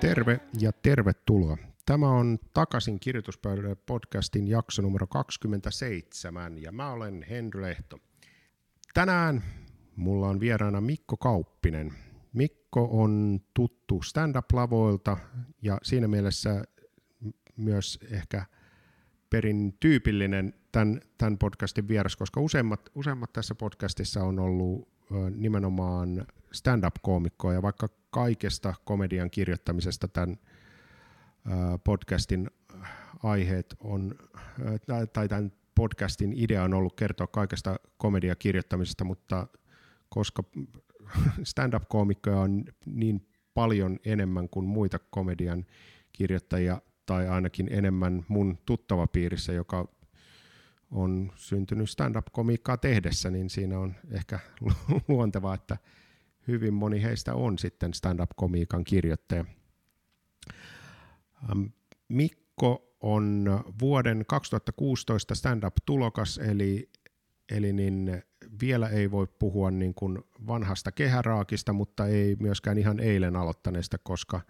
Terve ja tervetuloa. Tämä on Takaisin kirjoituspöydälle podcastin jakso numero 27 ja mä olen Henry Lehto. Tänään mulla on vieraana Mikko Kauppinen. Mikko on tuttu stand-up-lavoilta ja siinä mielessä myös ehkä perin tyypillinen tämän, tämän podcastin vieras, koska useimmat, useimmat tässä podcastissa on ollut nimenomaan stand-up-koomikkoa, ja vaikka kaikesta komedian kirjoittamisesta tämän podcastin aiheet on, tai tämän podcastin idea on ollut kertoa kaikesta komedian kirjoittamisesta, mutta koska stand-up-koomikkoja on niin paljon enemmän kuin muita komedian kirjoittajia, tai ainakin enemmän mun tuttava piirissä, joka on syntynyt stand-up-komiikkaa tehdessä, niin siinä on ehkä luontevaa, että hyvin moni heistä on sitten stand-up-komiikan kirjoittaja. Mikko on vuoden 2016 stand-up-tulokas, eli, eli niin vielä ei voi puhua niin kuin vanhasta kehäraakista, mutta ei myöskään ihan eilen aloittaneesta, koska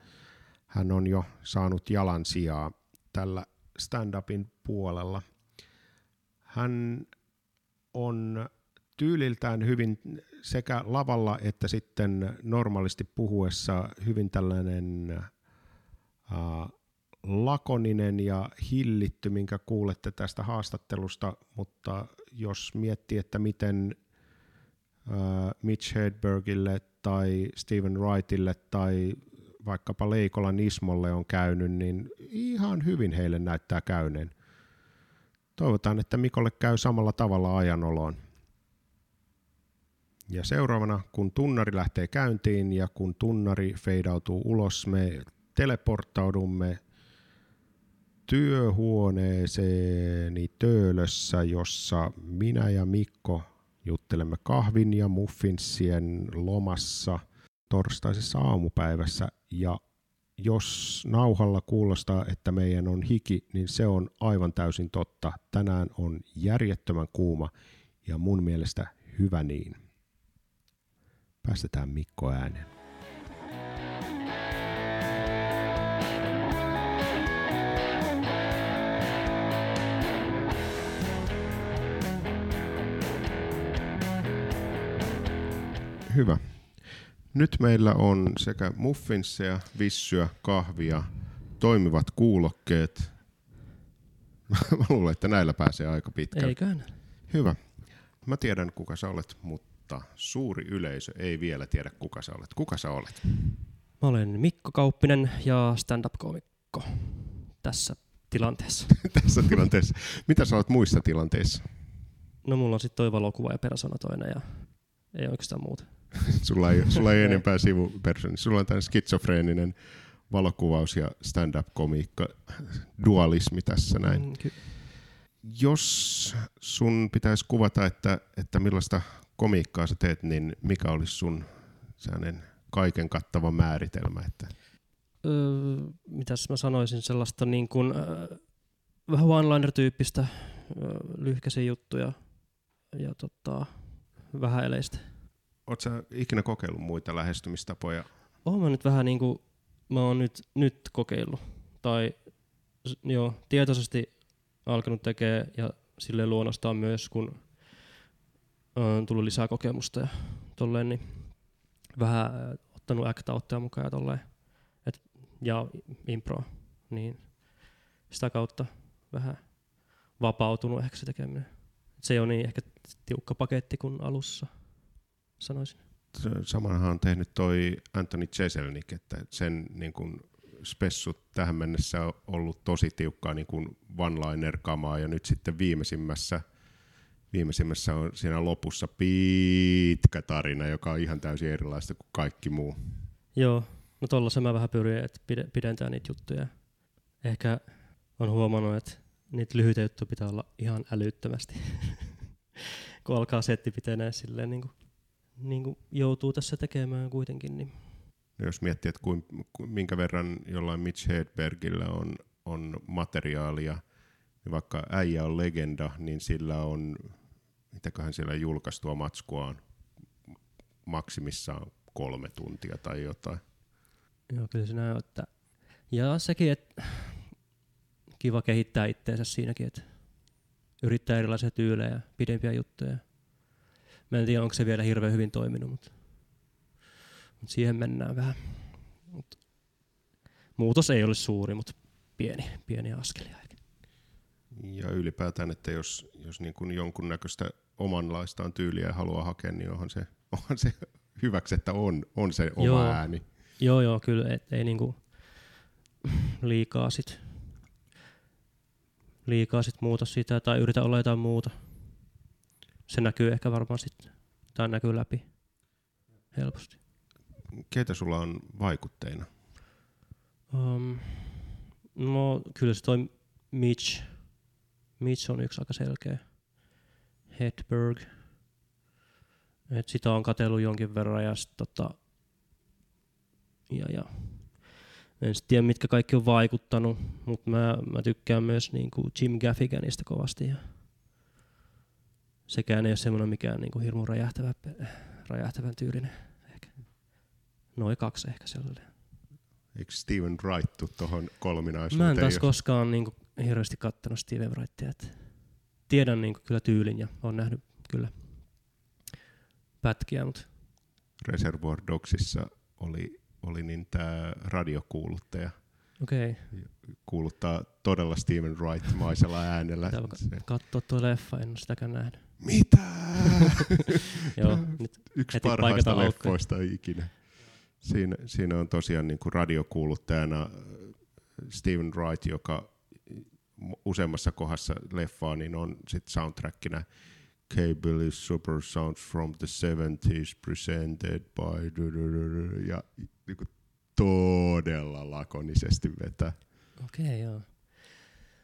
hän on jo saanut jalan sijaa tällä stand-upin puolella. Hän on tyyliltään hyvin sekä lavalla että sitten normaalisti puhuessa hyvin tällainen äh, lakoninen ja hillitty, minkä kuulette tästä haastattelusta, mutta jos miettii, että miten äh, Mitch Hedbergille tai Steven Wrightille tai vaikkapa Leikolan Ismolle on käynyt, niin ihan hyvin heille näyttää käyneen. Toivotaan, että Mikolle käy samalla tavalla ajanoloon. Ja seuraavana, kun tunnari lähtee käyntiin ja kun tunnari feidautuu ulos, me teleporttaudumme työhuoneeseeni Töölössä, jossa minä ja Mikko juttelemme kahvin ja muffinsien lomassa torstaisessa aamupäivässä. Ja jos nauhalla kuulostaa, että meidän on hiki, niin se on aivan täysin totta. Tänään on järjettömän kuuma ja mun mielestä hyvä niin. Päästetään Mikko äänen. Hyvä. Nyt meillä on sekä muffinseja, vissyä, kahvia, toimivat kuulokkeet. Mä luulen, että näillä pääsee aika pitkälle. Eiköhän. Hyvä. Mä tiedän, kuka sä olet, mutta mutta suuri yleisö ei vielä tiedä, kuka sä olet. Kuka sä olet? Mä olen Mikko Kauppinen ja stand-up-komikko tässä tilanteessa. tässä tilanteessa. Mitä sä olet muissa tilanteissa? No mulla on sitten toi valokuva ja persona toinen ja ei oikeastaan muuta. sulla, ei, sulla ei enempää sivupersoni. Sulla on tämä skitsofreeninen valokuvaus ja stand-up-komiikka dualismi tässä näin. Mm, ky- Jos sun pitäisi kuvata, että, että millaista komiikkaa sä teet, niin mikä olisi sun sellainen kaiken kattava määritelmä? Että... Öö, mitäs mä sanoisin, sellaista niin kuin, öö, vähän one-liner-tyyppistä öö, lyhkäisiä juttuja ja tota, vähän eleistä. Oletko sä ikinä kokeillut muita lähestymistapoja? Oon mä nyt vähän niin kuin, mä oon nyt, nyt kokeillut. Tai joo, tietoisesti alkanut tekemään ja sille luonnostaan myös, kun on tullut lisää kokemusta ja tolleen, niin vähän ottanut act mukaan ja tolleen. Et, ja impro, niin sitä kautta vähän vapautunut ehkä se tekeminen. Et se ei ole niin ehkä tiukka paketti kuin alussa, sanoisin. Samanhan on tehnyt toi Anthony Jeselnik, että sen niin kun spessut tähän mennessä on ollut tosi tiukkaa niin one-liner-kamaa ja nyt sitten viimeisimmässä – viimeisimmässä on siinä lopussa pitkä tarina, joka on ihan täysin erilaista kuin kaikki muu. Joo, no tuolla se mä vähän pyrin, että pidentää niitä juttuja. Ehkä on huomannut, että niitä lyhyitä juttuja pitää olla ihan älyttömästi. kun alkaa setti pitenee silleen niin kuin, niin kuin joutuu tässä tekemään kuitenkin. Niin. No jos miettii, että kuin, minkä verran jollain Mitch Hedbergillä on, on materiaalia, niin vaikka äijä on legenda, niin sillä on mitäköhän siellä julkaistua matskua on maksimissaan kolme tuntia tai jotain. Joo, kyllä se näin, että Ja sekin, että kiva kehittää itteensä siinäkin, että yrittää erilaisia tyylejä, pidempiä juttuja. Mä en tiedä, onko se vielä hirveän hyvin toiminut, mutta, mutta siihen mennään vähän. Mut muutos ei ole suuri, mutta pieni, pieni askelia. Ja ylipäätään, että jos, jos niin kuin jonkunnäköistä omanlaistaan tyyliä haluaa hakea, niin onhan se, onhan se hyväksi, että on, on se oma Joo. ääni. Joo, joo, kyllä, et ei niinku liikaa sit, liikaa sit muuta sitä tai yritä olla jotain muuta. Se näkyy ehkä varmaan sitten, tai näkyy läpi helposti. Keitä sulla on vaikutteina? Um, no kyllä se toi Mitch, Mitch on yksi aika selkeä. Hedberg. Et sitä on katsellut jonkin verran ja sit tota, ja, ja en sit tiedä mitkä kaikki on vaikuttanut, mutta mä, mä tykkään myös niinku Jim Gaffiganista kovasti ja sekään ei ole semmoinen mikään niinku hirmu räjähtävä, räjähtävän tyylinen ehkä. Noin kaksi ehkä sellainen. Eikö Steven Wright tuohon kolminaisuuteen? Mä en taas koskaan niinku hirveästi kattanut Steven Wrightia. Et tiedän niinku kyllä tyylin ja olen nähnyt kyllä pätkiä, mutta Reservoir Dogsissa oli, oli niin tämä radiokuuluttaja. okei. Okay. Kuuluttaa todella Steven Wright-maisella äänellä. Katsoa tuo leffa, en ole sitäkään nähnyt. Mitä? Joo, nyt Yksi parhaista paikataan aukkoja. leffoista ikinä. Siinä, siinä on tosiaan niin kuin radiokuuluttajana Steven Wright, joka useammassa kohdassa leffaa niin on sit soundtrackina Cable Super Sounds from the 70s presented by ja niin kuin todella lakonisesti vetää. Okei, okay, joo.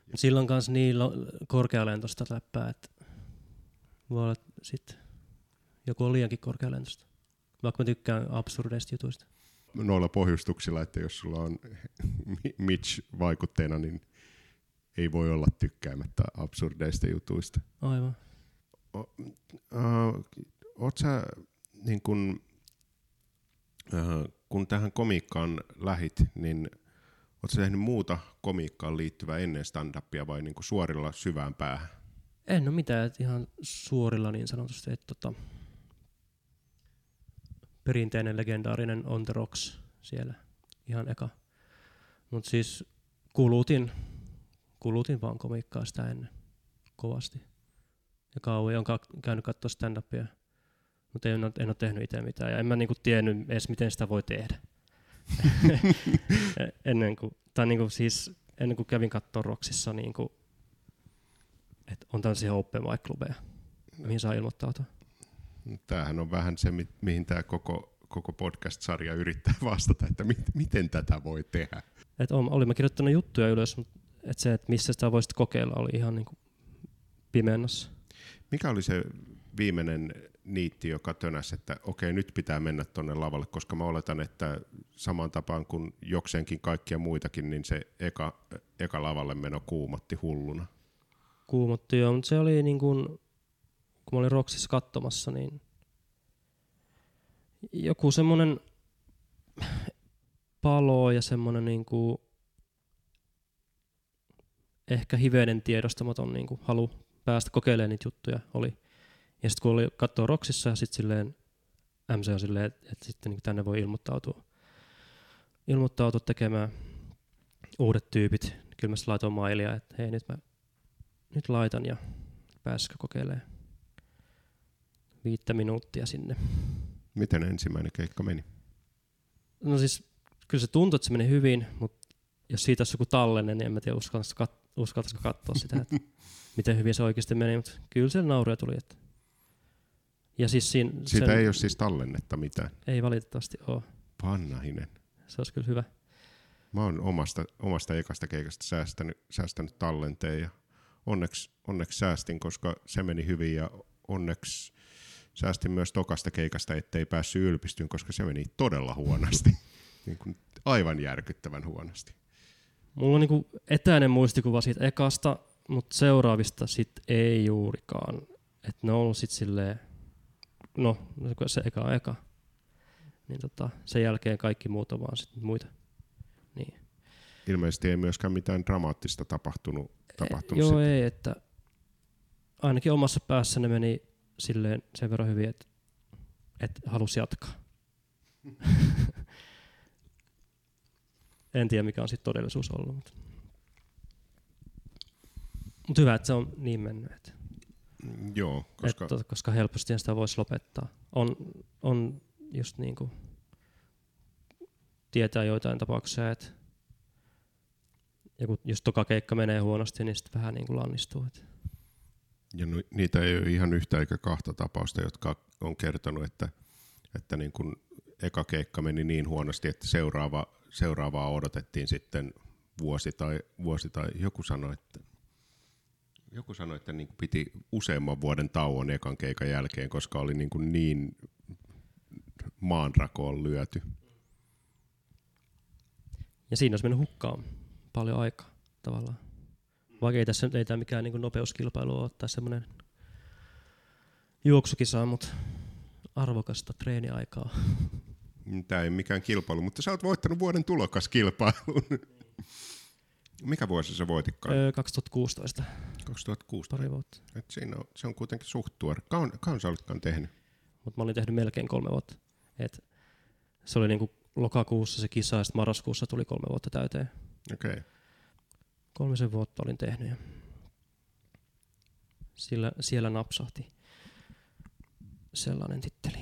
Mut sillä on kans niin lo- korkealentoista läppää, että voi olla sit joku on liiankin korkealentoista. Vaikka mä tykkään absurdeista jutuista. Noilla pohjustuksilla, että jos sulla on Mi- Mitch vaikutteena, niin ei voi olla tykkäämättä absurdeista jutuista. Aivan. Uh, oot sä, niin kun, uh, kun tähän komiikkaan lähit, niin oot sä tehnyt muuta komiikkaan liittyvää ennen stand-upia vai niin kuin suorilla syvään päähän? En ole mitään, että ihan suorilla niin sanotusti, että tota, perinteinen legendaarinen On The Rocks siellä ihan eka. Mutta siis kulutin, kulutin vaan komiikkaa sitä ennen kovasti. Ja kauan on ka- käynyt katsoa stand-upia, mutta en, ole- en ole tehnyt itse mitään. Ja en mä niinku tiennyt edes, miten sitä voi tehdä. ennen kuin, tai niinku siis, ennen kuin kävin katsoa Roksissa niinku että on tämmöisiä open mic klubeja, mihin saa ilmoittautua. Tämähän on vähän se, mi- mihin tämä koko, koko podcast-sarja yrittää vastata, että mit, miten tätä voi tehdä. Et on, olin mä kirjoittanut juttuja ylös, mutta et se, että missä sitä voisit kokeilla, oli ihan niinku pimeännässä. Mikä oli se viimeinen niitti, joka tönäsi, että okei, nyt pitää mennä tuonne lavalle, koska mä oletan, että saman tapaan kuin jokseenkin kaikkia muitakin, niin se eka, eka lavalle meno kuumotti hulluna. Kuumotti jo, mutta se oli niin kuin, kun mä olin Roksissa katsomassa, niin joku semmoinen palo ja semmoinen niin kuin ehkä hiveinen tiedostamaton niin kuin halu päästä kokeilemaan niitä juttuja oli. Ja sitten kun oli katsoa Roksissa ja sitten silleen MC on silleen, että, että sitten niin tänne voi ilmoittautua, ilmoittautua tekemään uudet tyypit. Kyllä mä sitten laitoin mailia, että hei nyt mä nyt laitan ja pääsikö kokeilemaan viittä minuuttia sinne. Miten ensimmäinen keikka meni? No siis kyllä se tuntui, että se meni hyvin, mutta jos siitä olisi joku tallenne, niin en mä tiedä uskaltaisiko, kat- uskaltaisiko katsoa sitä, että miten hyvin se oikeasti meni, mutta kyllä siellä nauruja tuli. Että. Ja siis siinä, Siitä ei ole siis tallennetta mitään. ei valitettavasti ole. Pannahinen. Se olisi kyllä hyvä. Mä oon omasta, omasta ekasta keikasta säästänyt, säästänyt tallenteen ja onneksi, onneksi säästin, koska se meni hyvin ja onneksi säästin myös tokasta keikasta, ettei päässyt ylpistyyn, koska se meni todella huonosti. niin kuin aivan järkyttävän huonosti. Mulla on niinku etäinen muistikuva siitä ekasta, mutta seuraavista sit ei juurikaan. Et ne on ollut sit silleen, no se eka on eka. Niin tota, sen jälkeen kaikki muut on vaan sit muita. Niin. ilmeisesti ei myöskään mitään dramaattista tapahtunut. tapahtunut Joo, sitten. ei, että ainakin omassa päässä ne meni silleen sen verran hyvin, että, että halusi jatkaa. en tiedä, mikä on sitten todellisuus ollut. Mutta Mut hyvä, että se on niin mennyt. Että, Joo, koska että, koska helposti sitä voisi lopettaa. On, on just niin kuin tietää joitain tapauksia, että joku, jos toka keikka menee huonosti, niin sitten vähän niin kuin lannistuu. Että ja no, niitä ei ole ihan yhtä eikä kahta tapausta, jotka on kertonut, että, että niin kun eka keikka meni niin huonosti, että seuraava, seuraavaa odotettiin sitten vuosi tai, vuosi tai joku sanoi, että joku sanoi, että niin piti useamman vuoden tauon ekan keikan jälkeen, koska oli niin, kuin niin maanrakoon lyöty. Ja siinä olisi mennyt hukkaan paljon aikaa tavallaan. Vaikka ei tässä ei tämä mikään niin nopeuskilpailu ole tai semmoinen juoksukisa, mutta arvokasta treeniaikaa. Tämä ei mikään kilpailu, mutta sä oot voittanut vuoden tulokaskilpailun. Mikä vuosi sä voititkaan? Öö, 2016, 2016. pari vuotta. Et siinä on, se on kuitenkin suht tuore. Kauan, kauan sä olitkaan tehnyt? Mutta mä olin tehnyt melkein kolme vuotta. Et se oli niinku lokakuussa se kisa ja sitten marraskuussa tuli kolme vuotta täyteen. Okei. Okay. Kolmisen vuotta olin tehnyt ja sillä, siellä napsahti sellainen titteli.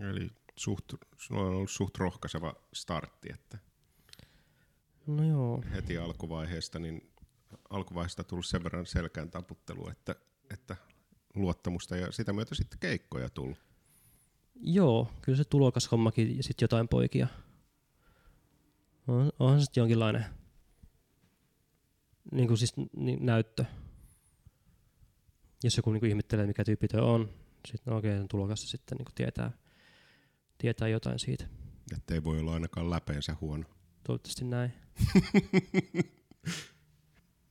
Eli suht, sulla on ollut suht rohkaiseva startti, että No joo, heti alkuvaiheesta, niin alkuvaiheesta tullut sen verran selkään taputtelu, että, että luottamusta ja sitä myötä sitten keikkoja tullut. joo, kyllä se tulokashommakin ja sitten jotain poikia. On, onhan se sitten jonkinlainen niin kuin siis niin, näyttö. Jos joku niin kuin ihmettelee, mikä tyyppi tuo on, sitten no okei, okay, tulokas sitten niin kuin tietää, tietää jotain siitä. Että ei voi olla ainakaan läpeensä huono. Toivottavasti näin.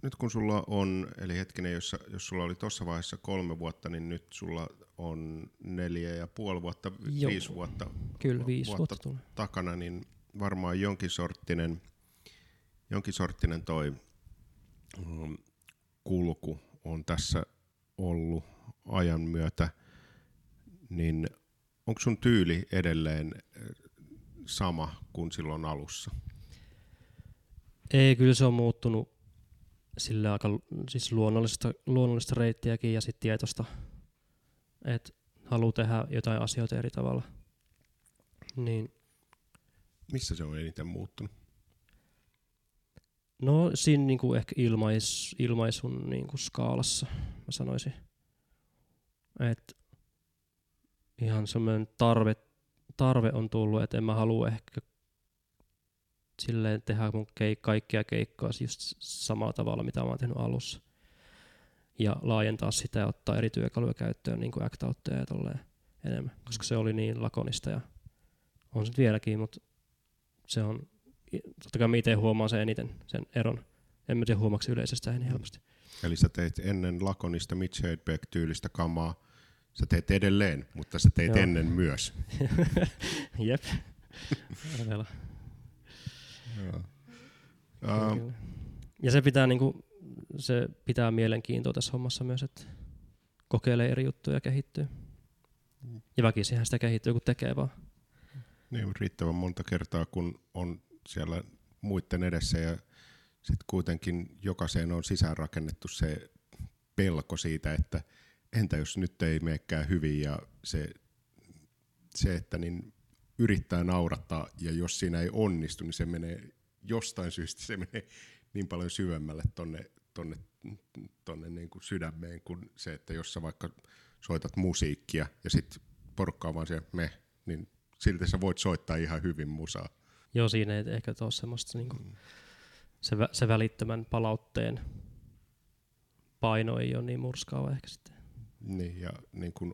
Nyt kun sulla on, eli hetkinen, jos, jos sulla oli tuossa vaiheessa kolme vuotta, niin nyt sulla on neljä ja puoli vuotta, Joo. viisi vuotta Kyllä, viisi vuotta vuotta, tulee. takana, niin varmaan jonkin sorttinen, jonkin sorttinen toi mm, kulku on tässä ollut ajan myötä, niin onko sun tyyli edelleen eh, sama kuin silloin alussa? Ei, kyllä se on muuttunut sillä aika siis luonnollista, luonnollista reittiäkin ja sitten tietosta, että haluaa tehdä jotain asioita eri tavalla. Niin, Missä se on eniten muuttunut? no siinä niinku ehkä ilmais, ilmaisun niinku skaalassa, mä sanoisin. Et ihan semmoinen tarve, tarve on tullut, että en mä halua ehkä silleen tehdä mun keik- kaikkia keikkaa just samalla tavalla, mitä mä oon tehnyt alussa. Ja laajentaa sitä ja ottaa eri työkaluja käyttöön, niin kuin act outteja ja tolleen enemmän. Koska se oli niin lakonista ja on se vieläkin, mutta se on, totta kai mä itse huomaan sen eniten, sen eron. En mä tiedä huomaksi yleisesti sitä niin helposti. Eli sä teit ennen lakonista Mitch Hedberg-tyylistä kamaa, sä teet edelleen, mutta sä teit Joo. ennen myös. Jep. Arvella. Uh, Kyllä. Ja se pitää, niinku, se pitää mielenkiintoa tässä hommassa myös, että kokeilee eri juttuja ja kehittyy. Ja väkisinhän sitä kehittyy, kun tekee vaan. niin riittävän monta kertaa, kun on siellä muiden edessä ja sitten kuitenkin jokaiseen on sisäänrakennettu se pelko siitä, että entä jos nyt ei menekään hyvin ja se, se että niin yrittää naurattaa ja jos siinä ei onnistu, niin se menee jostain syystä se menee niin paljon syvemmälle tonne, tonne, tonne niin kuin sydämeen kuin se, että jos sä vaikka soitat musiikkia ja sitten porukka on vaan se me, niin silti sä voit soittaa ihan hyvin musaa. Joo, siinä ei ehkä ole semmoista niinku, se, vä- se välittömän palautteen paino ei ole niin murskaava ehkä sitten. Niin, ja niin kuin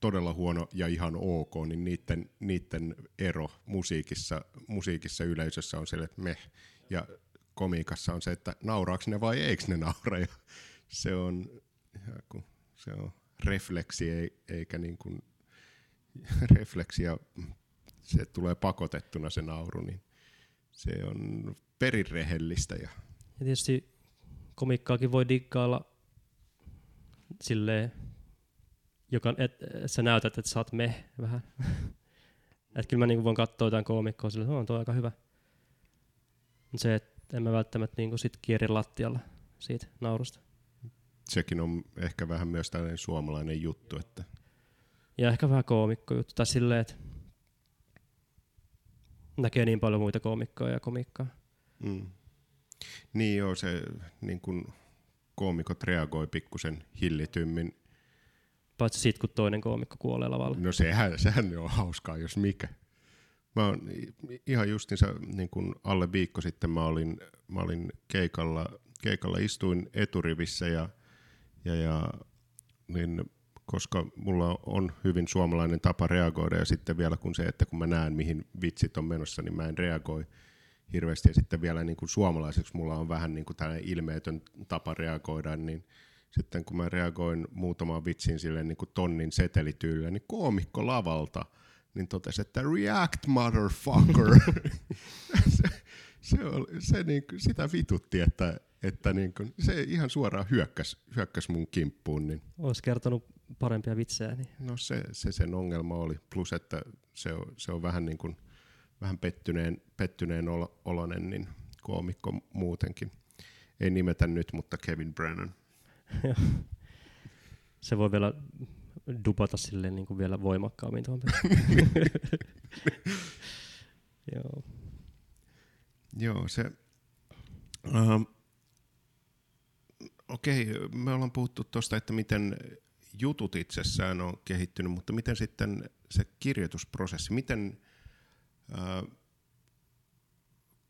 todella huono ja ihan ok, niin niiden, niiden ero musiikissa, musiikissa yleisössä on se, että me, ja komiikassa on se, että nauraako ne vai eikö ne naura, ja se on, kun se on refleksi ei, eikä niin kuin refleksi ja se tulee pakotettuna se nauru, niin se on perirehellistä. Ja... Ja tietysti komikkaakin voi diggailla silleen, joka, et, et sä näytät, että sä oot me vähän. että kyllä mä niinku voin katsoa jotain koomikkoa sille, että on tuo aika hyvä. Se, että en mä välttämättä niinku sit kieri lattialla siitä naurusta. Sekin on ehkä vähän myös tällainen suomalainen juttu, että Ja ehkä vähän koomikko juttu. Tai silleen, että näkee niin paljon muita koomikkoja ja komikkaa. Mm. Niin joo, se niin kun koomikot reagoi pikkusen hillitymmin. Paitsi sit, kun toinen koomikko kuolee lavalla. No sehän, sehän on hauskaa, jos mikä. Mä oon ihan justiinsa niin kun alle viikko sitten mä olin, mä olin keikalla, keikalla, istuin eturivissä ja, ja, ja niin koska mulla on hyvin suomalainen tapa reagoida ja sitten vielä kun se, että kun mä näen mihin vitsit on menossa, niin mä en reagoi hirveästi ja sitten vielä niin kuin suomalaiseksi mulla on vähän niin kuin tällainen ilmeetön tapa reagoida, niin sitten kun mä reagoin muutamaan vitsiin sille niin kuin tonnin setelityylillä, niin koomikko lavalta, niin totesi, että react motherfucker. se, se, oli, se niin kuin, sitä vitutti, että, että niin kuin, se ihan suoraan hyökkäs, hyökkäs mun kimppuun. Niin. Olisi kertonut parempia vitsejä. Niin. No se, se sen ongelma oli. Plus, että se on, se on vähän, niin kuin, vähän pettyneen, pettyneen olo, olonen niin koomikko muutenkin. Ei nimetä nyt, mutta Kevin Brennan. se voi vielä dupata silleen niin kuin vielä voimakkaammin tuon Joo. Joo, se... Uh, Okei, okay, me ollaan puhuttu tuosta, että miten jutut itsessään on kehittynyt, mutta miten sitten se kirjoitusprosessi, miten,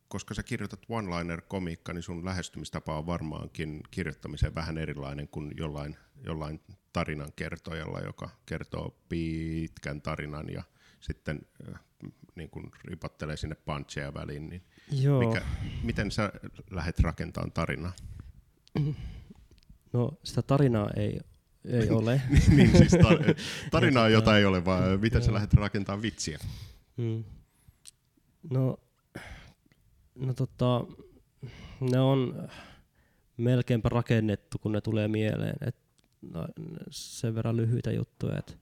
koska sä kirjoitat one-liner-komiikka, niin sun lähestymistapa on varmaankin kirjoittamiseen vähän erilainen kuin jollain, jollain tarinan kertojalla, joka kertoo pitkän tarinan ja sitten niin kuin ripottelee sinne puncheja väliin. Niin Joo. Mikä, miten sä lähdet rakentamaan tarinaa? No sitä tarinaa ei ei ole. niin siis tar- tarinaa, jota ei ole, vaan miten sä lähdet rakentamaan vitsiä? Hmm. No, no tota, ne on melkeinpä rakennettu, kun ne tulee mieleen. Et, no, sen verran lyhyitä juttuja, että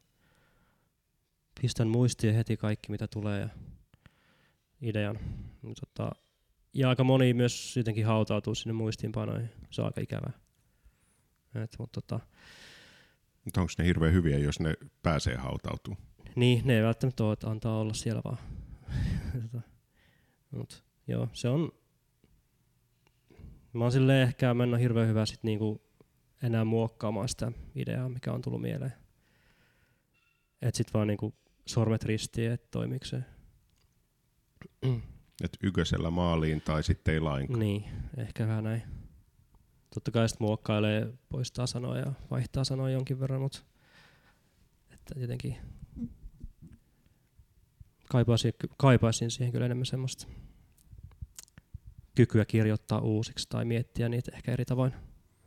pistän muistiin heti kaikki, mitä tulee ja idean. Tota, ja aika moni myös jotenkin hautautuu sinne muistiinpanoihin. Se on aika ikävää. Et, mutta tota, mutta onko ne hirveän hyviä, jos ne pääsee hautautuu? Niin, ne ei välttämättä ole, että antaa olla siellä vaan. Mut, joo, se on... Mä oon silleen ehkä mennä hirveän hyvä sit niinku enää muokkaamaan sitä ideaa, mikä on tullut mieleen. Et sit vaan niinku sormet ristiin, että toimiiko se. Et ykösellä maaliin tai sitten ei lainkaan. Niin, ehkä vähän näin. Totta kai sitten muokkailee, poistaa sanoja ja vaihtaa sanoja jonkin verran, mutta että jotenkin kaipaisin, kaipaisin siihen kyllä enemmän semmoista kykyä kirjoittaa uusiksi tai miettiä niitä ehkä eri tavoin,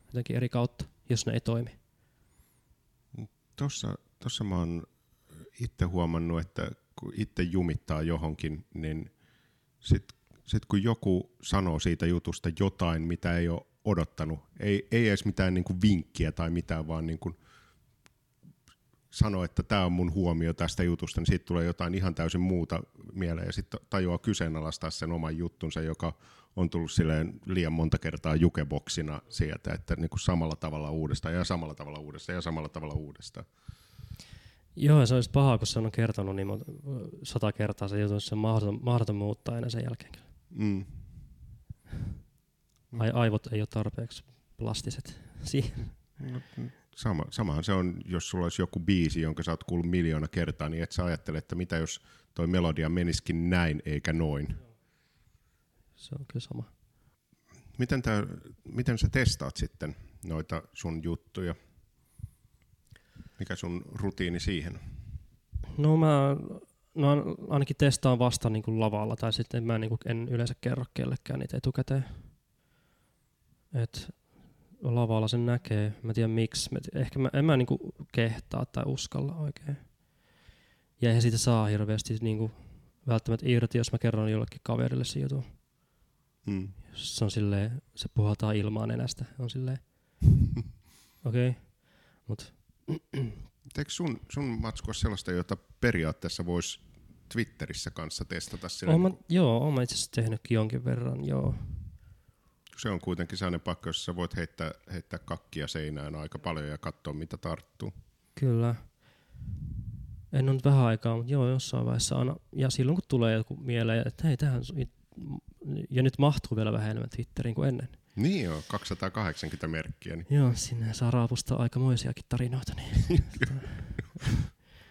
jotenkin eri kautta, jos ne ei toimi. Tossa, tossa mä oon itse huomannut, että kun itse jumittaa johonkin, niin sitten sit kun joku sanoo siitä jutusta jotain, mitä ei ole odottanut. Ei, ei edes mitään niin vinkkiä tai mitään, vaan niin kuin sano, että tämä on mun huomio tästä jutusta, niin siitä tulee jotain ihan täysin muuta mieleen ja sitten tajuaa kyseenalaistaa sen oman juttunsa, joka on tullut silleen liian monta kertaa jukeboksina sieltä, että niin kuin samalla tavalla uudestaan ja samalla tavalla uudestaan ja samalla tavalla uudestaan. Joo, se olisi paha, kun se on kertonut niin sata kertaa se jutun, se on mahdoton, mahdoton muuttaa enää sen jälkeen. Mm. Ai, aivot ei ole tarpeeksi plastiset siihen. Sama, samahan se on, jos sulla olisi joku biisi, jonka sä oot kuullut miljoona kertaa, niin et sä ajattele, että mitä jos toi melodia menisikin näin eikä noin. Se on kyllä sama. Miten, tää, miten sä testaat sitten noita sun juttuja? Mikä sun rutiini siihen? No mä no ainakin testaan vasta niin kuin lavalla, tai sitten mä niin kuin en yleensä kerro kellekään niitä etukäteen. Et lavalla sen näkee. Mä tiedän miksi. Ehkä mä, en mä niinku kehtaa tai uskalla oikein. Ja eihän siitä saa hirveästi niinku välttämättä irti, jos mä kerron jollekin kaverille se jutun. Mm. Se on silleen, se puhaltaa ilmaa nenästä. On silleen, okei. Okay. Mut Eikö sun, sun matsku ole sellaista, jota periaatteessa voisi Twitterissä kanssa testata? Oon mä, niin joo, oon mä itse asiassa tehnytkin jonkin verran, joo. Se on kuitenkin sellainen paikka, jossa voit heittää, heittää kakkia seinään aika paljon ja katsoa, mitä tarttuu. Kyllä. En ole nyt vähän aikaa, mutta joo, jossain vaiheessa aina. Ja silloin kun tulee joku mieleen, että hei, tähän, ja nyt mahtuu vielä vähän enemmän Twitteriin kuin ennen. Niin joo, 280 merkkiä, niin Joo, sinne saa raapustaa aikamoisiakin tarinoita. Niin.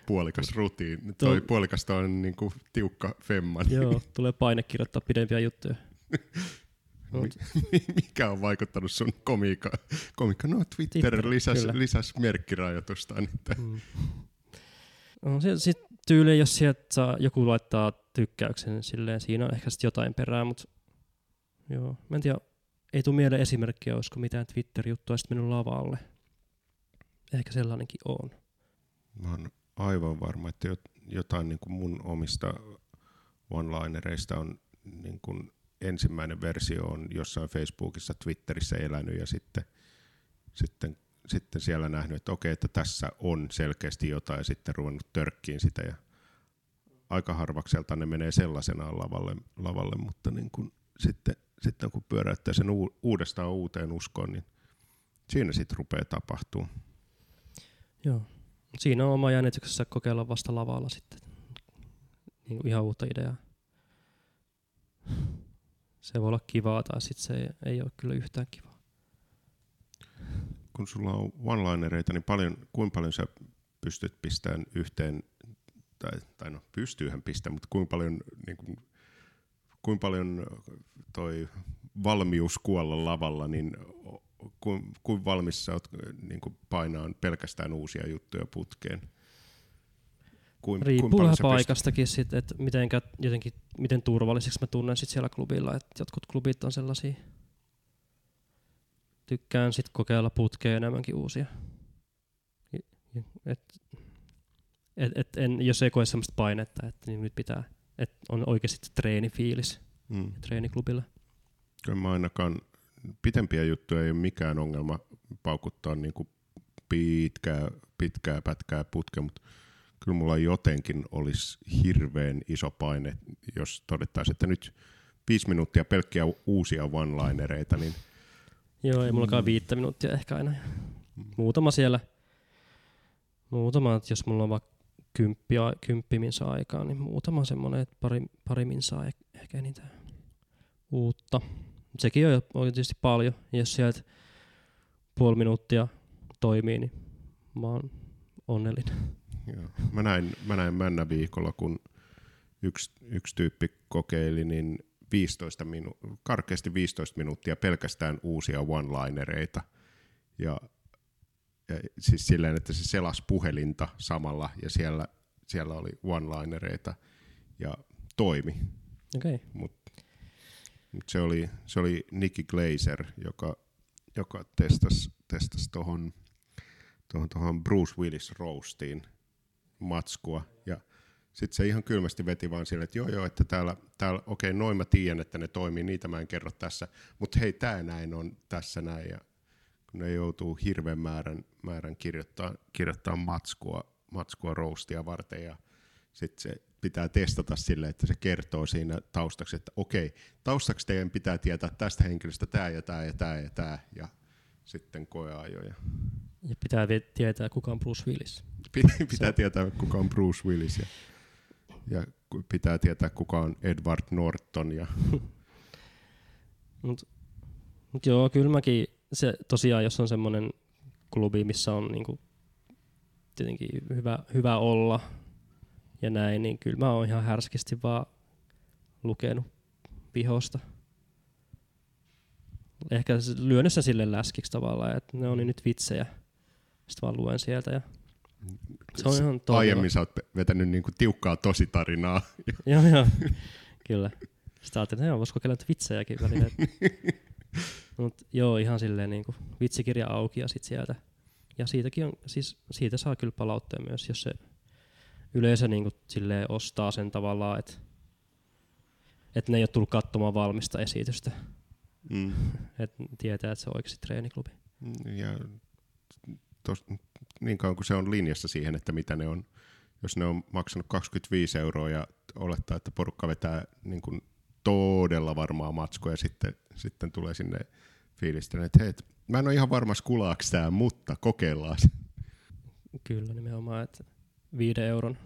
puolikas rutiin. Toi puolikas on niinku tiukka femman. joo, tulee paine kirjoittaa pidempiä juttuja. Mut, Mikä on vaikuttanut sun komiikka? komiikka? No Twitter, Twitter, lisäs, kyllä. lisäs merkkirajoitusta. Mm. no, se, sit tyyli, jos sieltä saa, joku laittaa tykkäyksen, niin silleen siinä on ehkä sit jotain perää, mutta joo, mä en tiedä, ei tule mieleen esimerkkiä, olisiko mitään Twitter-juttua sitten mennyt lavalle. Ehkä sellainenkin on. Mä oon aivan varma, että jot- jotain niin kuin mun omista one-linereista on niin kuin ensimmäinen versio on jossain Facebookissa, Twitterissä elänyt ja sitten, sitten, sitten siellä nähnyt, että okei, että tässä on selkeästi jotain ja sitten ruvennut törkkiin sitä ja aika harvakselta ne menee sellaisenaan lavalle, lavalle mutta niin kuin sitten, sitten kun pyöräyttää sen uu- uudestaan uuteen uskoon, niin siinä sitten rupeaa tapahtuu. Joo. Siinä on oma jännityksessä kokeilla vasta lavalla sitten. Niin ihan uutta ideaa. Se voi olla kivaa tai sitten se ei, ei ole kyllä yhtään kivaa. kun sulla on one-linereita, niin paljon, kuinka paljon sä pystyt pistämään yhteen, tai, tai no pystyyhän pistämään, mutta kuinka paljon, niin kuin, kuinka paljon toi valmius kuolla lavalla, niin kuin, kuin valmis sä oot niin kuin painaa pelkästään uusia juttuja putkeen? Kuin, Riippuu paikastakin, sit, että mitenkä, jotenkin, miten turvalliseksi mä tunnen sit siellä klubilla. Et jotkut klubit on sellaisia. Tykkään sit kokeilla putkea enemmänkin uusia. Et, et, et en, jos ei koe sellaista painetta, että niin nyt pitää, että on oikeasti treenifiilis Mm. treeniklubilla. Kyllä mä ainakaan, pitempiä juttuja ei ole mikään ongelma paukuttaa niin kuin pitkää, pitkää pätkää putkea, mutta kyllä mulla jotenkin olisi hirveän iso paine, jos todettaisiin, että nyt viisi minuuttia pelkkiä uusia one-linereita, niin Joo, ei mullakaan Mm. viittä minuuttia ehkä aina. Muutama siellä, muutama, että jos mulla on vaikka kymppi, kymppi minsa aikaa, niin muutama semmoinen, että pari, pari minsaa eh- ehkä niitä uutta. Sekin on jo on tietysti paljon. Jos sieltä puoli minuuttia toimii, niin mä oon onnellinen. Joo. Mä näin, mä näin männä viikolla, kun yksi, yksi tyyppi kokeili, niin 15 minu- karkeasti 15 minuuttia pelkästään uusia one-linereita. Ja, ja siis silleen, että se selasi puhelinta samalla ja siellä, siellä oli one-linereita ja toimi. Okay. Mut se oli, se oli Nicky Glazer, joka, joka testasi testas tuohon tohon, tohon Bruce Willis roastiin matskua. Ja sitten se ihan kylmästi veti vaan sille, että joo joo, että täällä, täällä okei, okay, noin mä tiedän, että ne toimii, niitä mä en kerro tässä, mutta hei, tää näin on tässä näin. Ja kun ne joutuu hirveän määrän, määrän kirjoittaa, kirjoittaa matskua, matskua roastia varten ja sitten se pitää testata sille, että se kertoo siinä taustaksi, että okei, taustaksi teidän pitää tietää tästä henkilöstä tämä ja tämä ja tämä ja tämä ja sitten koeajoja. Ja pitää tietää, kuka on Bruce Willis. Pitää, pitää tietää, kuka on Bruce Willis ja, ja pitää tietää, kuka on Edward Norton. Ja, Mut, mut joo, kyllä mäkin, se tosiaan, jos on semmoinen klubi, missä on niinku tietenkin hyvä, hyvä olla ja näin, niin kyllä mä oon ihan härskisti vaan lukenut vihosta. Ehkä lyönyt sen sille läskiksi tavallaan, että ne on niin nyt vitsejä. Sitten vaan luen sieltä ja se on ihan toimiva. aiemmin sä oot vetänyt niinku tiukkaa tositarinaa. Joo, joo. Kyllä. Sitten ajattelin, että joo, vois kokeilla nyt vitsejäkin välillä. Mut joo, ihan silleen niinku vitsikirja auki ja sit sieltä. Ja siitäkin on, siis siitä saa kyllä palautteen myös, jos se yleisö niinku silleen ostaa sen tavallaan, että että ne ei ole tullut katsomaan valmista esitystä. Mm. Että tietää, että se on oikeasti treeniklubi. Ja tos, niin kauan kuin se on linjassa siihen, että mitä ne on, jos ne on maksanut 25 euroa ja olettaa, että porukka vetää niin kuin todella varmaa matskua ja sitten, sitten tulee sinne fiilistelen, että hei, mä en ole ihan varma skulaaks tää, mutta kokeillaan. Kyllä nimenomaan, että viiden euron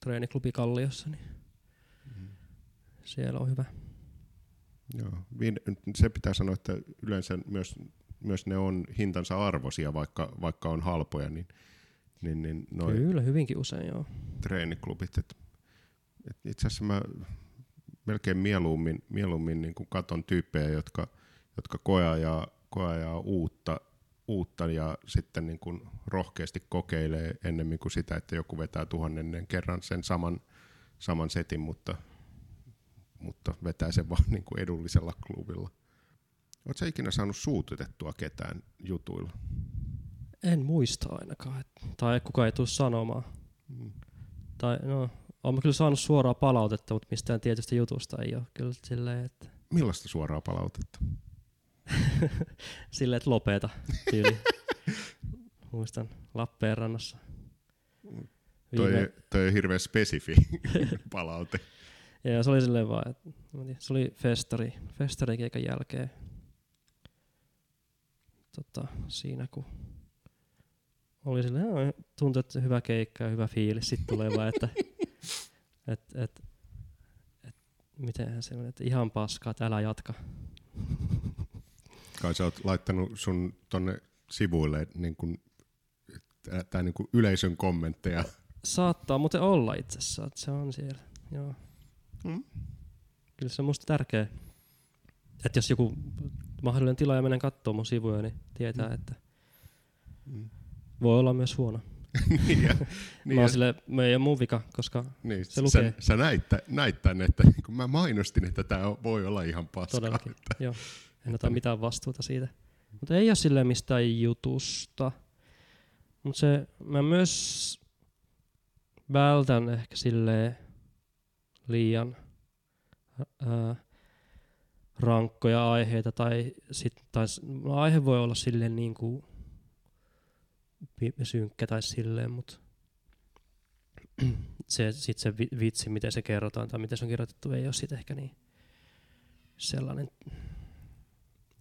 treeniklubi Kalliossa, niin mm. siellä on hyvä. Joo, se pitää sanoa, että yleensä myös, myös ne on hintansa arvoisia, vaikka, vaikka on halpoja, niin, niin, niin noi Kyllä, hyvinkin usein joo. Treeniklubit, et, et itse asiassa mä melkein mieluummin, mieluummin niin kuin katon tyyppejä, jotka, jotka koeajaa, koeajaa uutta, uutta ja sitten niin kuin rohkeasti kokeilee ennemmin kuin sitä, että joku vetää tuhannennen kerran sen saman, saman setin, mutta, mutta vetää sen vaan niin kuin edullisella klubilla. Oletko ikinä saanut suututettua ketään jutuilla? En muista ainakaan, tai kukaan ei tule sanomaan. Mm. Tai no, olen kyllä saanut suoraa palautetta, mutta mistään tietystä jutusta ei ole kyllä silleen, että... Millaista suoraa palautetta? silleen, että lopeta tyyli. Muistan Lappeenrannassa. Toi, toi on hirveän spesifi palaute. ja se oli silleen vaan, että se oli festari, festarikeikan jälkeen. Tota, siinä kun oli silleen, tuntui, että hyvä keikka ja hyvä fiilis. Sitten tulee vaan, että et, et, et, mitenhän se on, että ihan paskaa, että älä jatka. Kai sä oot laittanut sun tonne sivuille niin kun, tää niin kuin yleisön kommentteja. Saattaa muuten olla itse asiassa, että se on siellä. Joo. Mm. Kyllä se on musta tärkeä, että jos joku mahdollinen tilaaja menee katsomaan mun sivuja, niin tietää, mm. että mm. voi olla myös huono. niin ja, niin mä oon sille, mä ei ole mun vika, koska niin, se lukee. Sä, sä näit, näit tänne, että kun mä mainostin, että tämä voi olla ihan paskaa. Todellakin, että, joo. En ota mitään vastuuta siitä. Mutta ei ole silleen mistään jutusta. Mutta se, mä myös vältän ehkä silleen liian ää, rankkoja aiheita tai, sit, tai aihe voi olla silleen niin kuin synkkä tai silleen, mutta se, sit se vitsi, miten se kerrotaan tai miten se on kirjoitettu, ei ole sitten ehkä niin sellainen,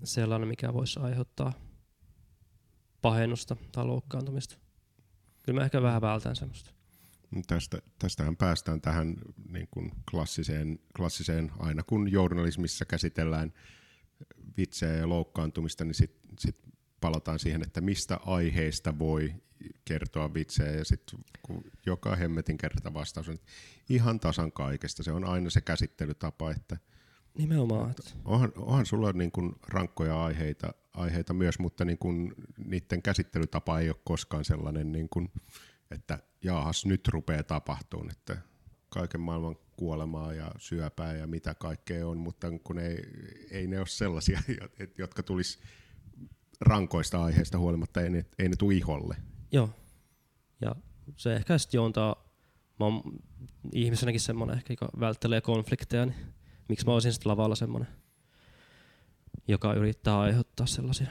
sellainen, mikä voisi aiheuttaa pahennusta tai loukkaantumista. Kyllä mä ehkä vähän vältän semmoista. Tästä, tästähän päästään tähän niin kuin klassiseen, klassiseen, aina kun journalismissa käsitellään vitsejä ja loukkaantumista, niin sitten sit palataan siihen, että mistä aiheesta voi kertoa vitsejä ja sitten joka hemmetin kerta vastaus on ihan tasan kaikesta. Se on aina se käsittelytapa, että Nimenomaan. Että onhan, onhan sulla niin kuin rankkoja aiheita, aiheita myös, mutta niin kuin niiden käsittelytapa ei ole koskaan sellainen, niin kuin, että jaahas nyt rupeaa tapahtumaan, että kaiken maailman kuolemaa ja syöpää ja mitä kaikkea on, mutta kun ei, ei ne ole sellaisia, jotka tulisi rankoista aiheista huolimatta ei ne, ei ne tule iholle. Joo. Ja se ehkä sitten juontaa, mä oon ihmisenäkin semmoinen ehkä, joka välttelee konflikteja, niin miksi mä olisin sitten lavalla semmoinen, joka yrittää aiheuttaa sellaisia.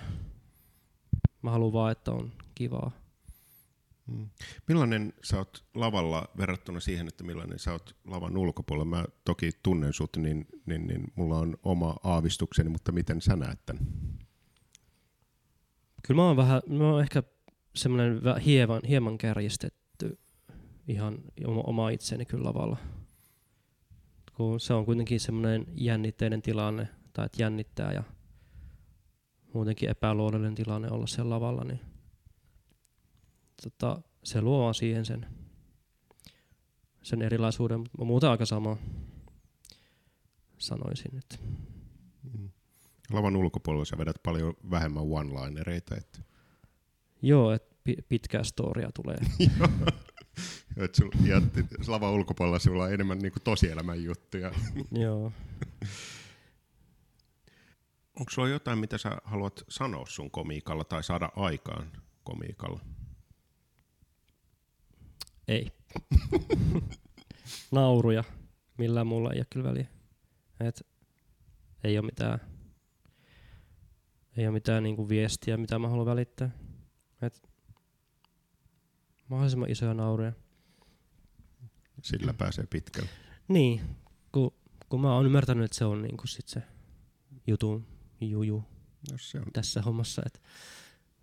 Mä haluan vaan, että on kivaa. Hmm. Millainen sä oot lavalla verrattuna siihen, että millainen sä oot lavan ulkopuolella? Mä toki tunnen sut, niin, niin, niin mulla on oma aavistukseni, mutta miten sä näet tämän? Kyllä mä oon vähän, mä oon ehkä semmoinen hieman, hieman kärjistetty ihan oma itseni kyllä lavalla. Kun se on kuitenkin semmoinen jännitteinen tilanne, tai että jännittää ja muutenkin epäluonnollinen tilanne olla siellä lavalla, niin tota, se luo siihen sen, sen erilaisuuden, mutta muuten aika sama sanoisin nyt. Mm lavan ulkopuolella sä vedät paljon vähemmän one-linereita. Että. Joo, että pitkää storia tulee. et sul, ja lavan ulkopuolella sulla on enemmän niinku tosielämän juttuja. Joo. Onko sulla jotain, mitä sä haluat sanoa sun komiikalla tai saada aikaan komiikalla? Ei. Nauruja. Millään mulla ei ole kyllä väliä. Et ei ole mitään, ei ole mitään niinku viestiä, mitä mä haluan välittää. Et mahdollisimman isoja nauruja. Sillä pääsee pitkälle. Niin, kun, kun mä oon ymmärtänyt, että se on niinku sit se jutun juju No, se, on, tässä hommassa, että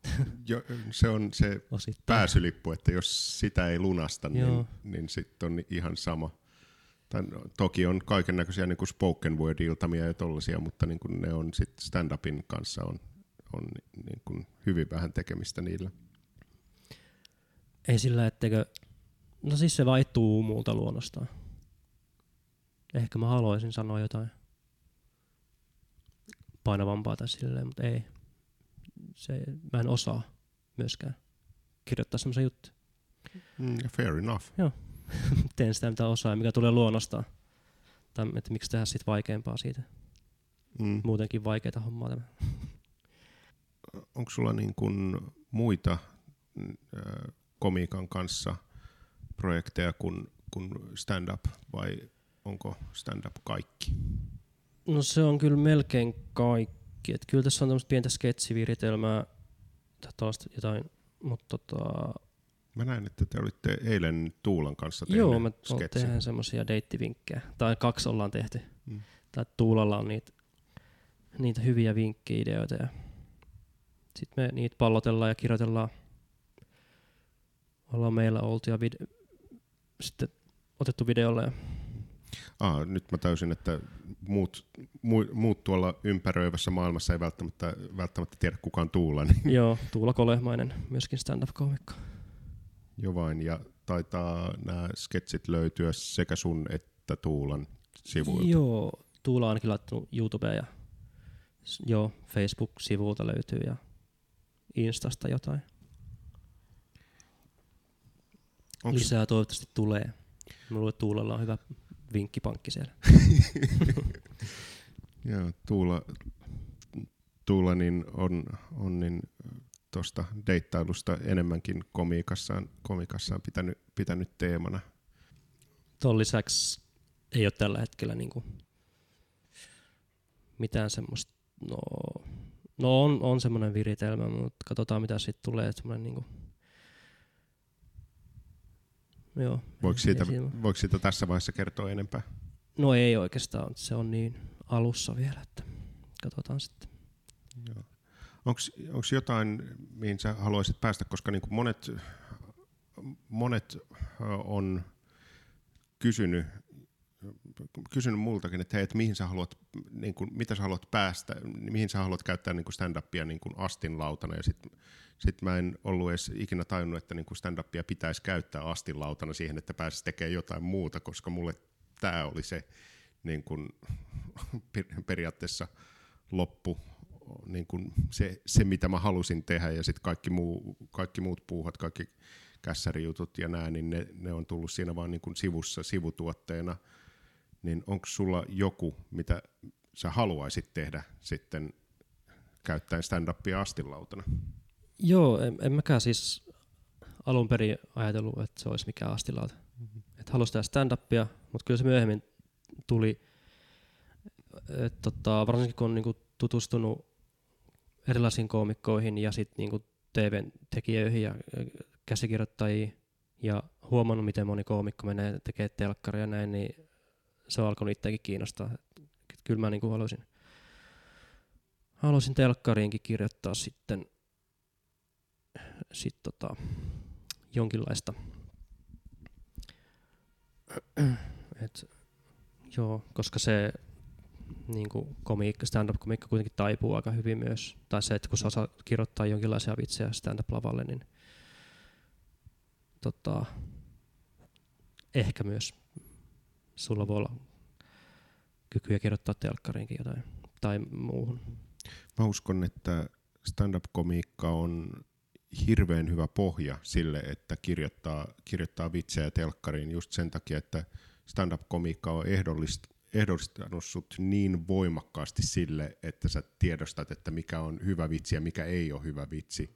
jo, se on se osittain. pääsylippu, että jos sitä ei lunasta, niin, Joo. niin sitten on ihan sama. Tai no, toki on kaiken näköisiä niin spoken word iltamia ja tollaisia, mutta niin kuin ne on sit stand-upin kanssa on, on niin kuin hyvin vähän tekemistä niillä. Ei sillä, etteikö... No siis se vaihtuu muulta luonnostaan. Ehkä mä haluaisin sanoa jotain painavampaa tai silleen, mutta ei. Se, mä en osaa myöskään kirjoittaa semmoisia juttuja. Mm, fair enough. Teen sitä mitä osaa mikä tulee luonnostaan. Tai että miksi tehdä sit vaikeampaa siitä. Mm. Muutenkin vaikeita hommaa tämä. Onko sulla niin kuin muita ö, komiikan kanssa projekteja kuin, kuin stand-up vai onko stand-up kaikki? No se on kyllä melkein kaikki. Et kyllä tässä on tämmöistä pientä sketsiviritelmää tai taas jotain, mutta tota, Mä näin, että te olitte eilen Tuulan kanssa tehneet Joo, me tehdään semmoisia deittivinkkejä. Tai kaksi ollaan tehty. Mm. Tai Tuulalla on niitä, niitä hyviä vinkkeideoita. Ja sitten me niitä pallotellaan ja kirjoitellaan. Ollaan meillä oltu ja vid- sitten otettu videolle. Ja Ah, nyt mä täysin, että muut, mu, muut tuolla ympäröivässä maailmassa ei välttämättä, välttämättä tiedä kukaan Tuula, niin joo, Tuula Kolehmainen, myöskin stand-up-koomikko. jo vain. Ja taitaa nämä sketsit löytyä sekä sun että Tuulan sivuilta. Joo, Tuula on ainakin laittanut YouTubeen ja joo, Facebook-sivulta löytyy ja Instasta jotain. Onks, Lisää toivottavasti tulee. Mä luulen, että Tuulella on hyvä vinkkipankki siellä. joo, Tuula, Tuula niin on, on niin tuosta deittailusta enemmänkin komiikassaan, komiikassaan pitänyt, pitänyt teemana. Tuon lisäksi ei ole tällä hetkellä niinku mitään semmoista, no, no on, on semmoinen viritelmä, mutta katsotaan mitä siitä tulee. Semmoinen niinku, joo. Voiko siitä, voiko siitä tässä vaiheessa kertoa enempää? No ei oikeastaan, se on niin alussa vielä, että katsotaan sitten. Onko jotain, mihin sä haluaisit päästä, koska niin kuin monet, monet on kysynyt, kysynyt multakin, että hei, että mihin sä haluat, niin kuin, mitä sä haluat päästä, mihin sä haluat käyttää niin kuin stand-upia niin kuin astinlautana, ja sitten sit mä en ollut edes ikinä tajunnut, että niin kuin stand-upia pitäisi käyttää astinlautana siihen, että pääsisi tekemään jotain muuta, koska mulle tämä oli se niin kuin, per- periaatteessa loppu niin kuin se, se, mitä mä halusin tehdä ja sitten kaikki, muu, kaikki muut puuhat, kaikki kässärijutut ja nää, niin ne, ne on tullut siinä vaan niin kuin sivussa, sivutuotteena. Niin onko sulla joku, mitä sä haluaisit tehdä sitten käyttäen stand-upia astilautana? Joo, en, en mäkään siis alun perin ajatellut, että se olisi mikään astilauta. Mm-hmm. Että halusi tehdä stand-upia, mutta kyllä se myöhemmin tuli, että tota, varsinkin kun on niinku tutustunut erilaisiin koomikkoihin ja sitten niinku TV-tekijöihin ja käsikirjoittajiin ja huomannut, miten moni koomikko menee tekemään telkkaria ja näin, niin se on alkanut itseäkin kiinnostaa. Kyllä mä niinku haluaisin, haluaisin telkkariinkin kirjoittaa sitten sit tota, jonkinlaista. Et, joo, koska se niinku komiikka, stand-up-komiikka kuitenkin taipuu aika hyvin myös. Tai se, että kun sä osaat kirjoittaa jonkinlaisia vitsejä stand-up-lavalle, niin tota, ehkä myös sulla voi olla kykyä kirjoittaa telkkariinkin jotain tai muuhun. Mä uskon, että stand-up-komiikka on hirveän hyvä pohja sille, että kirjoittaa, kirjoittaa vitsejä telkkariin just sen takia, että stand-up-komiikka on ehdollist, ehdollistanut sut niin voimakkaasti sille, että sä tiedostat, että mikä on hyvä vitsi ja mikä ei ole hyvä vitsi.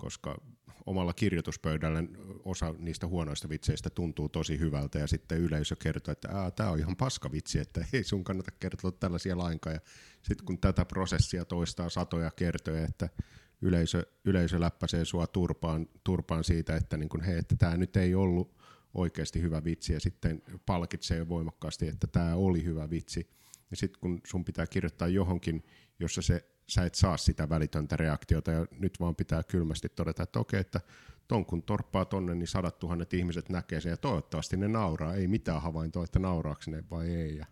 Koska omalla kirjoituspöydällä osa niistä huonoista vitseistä tuntuu tosi hyvältä ja sitten yleisö kertoo, että tämä on ihan paska vitsi, että ei sun kannata kertoa tällaisia lainkaan. Ja sitten kun tätä prosessia toistaa satoja kertoja, että yleisö, yleisö läppäsee sua turpaan, turpaan siitä, että, niin kun, hei, että tämä nyt ei ollut oikeasti hyvä vitsi ja sitten palkitsee voimakkaasti, että tämä oli hyvä vitsi. Ja sitten kun sun pitää kirjoittaa johonkin, jossa se, sä et saa sitä välitöntä reaktiota ja nyt vaan pitää kylmästi todeta, että okei, että ton kun torppaa tonne, niin sadat tuhannet ihmiset näkee sen ja toivottavasti ne nauraa. Ei mitään havaintoa, että nauraako ne vai ei. Ja...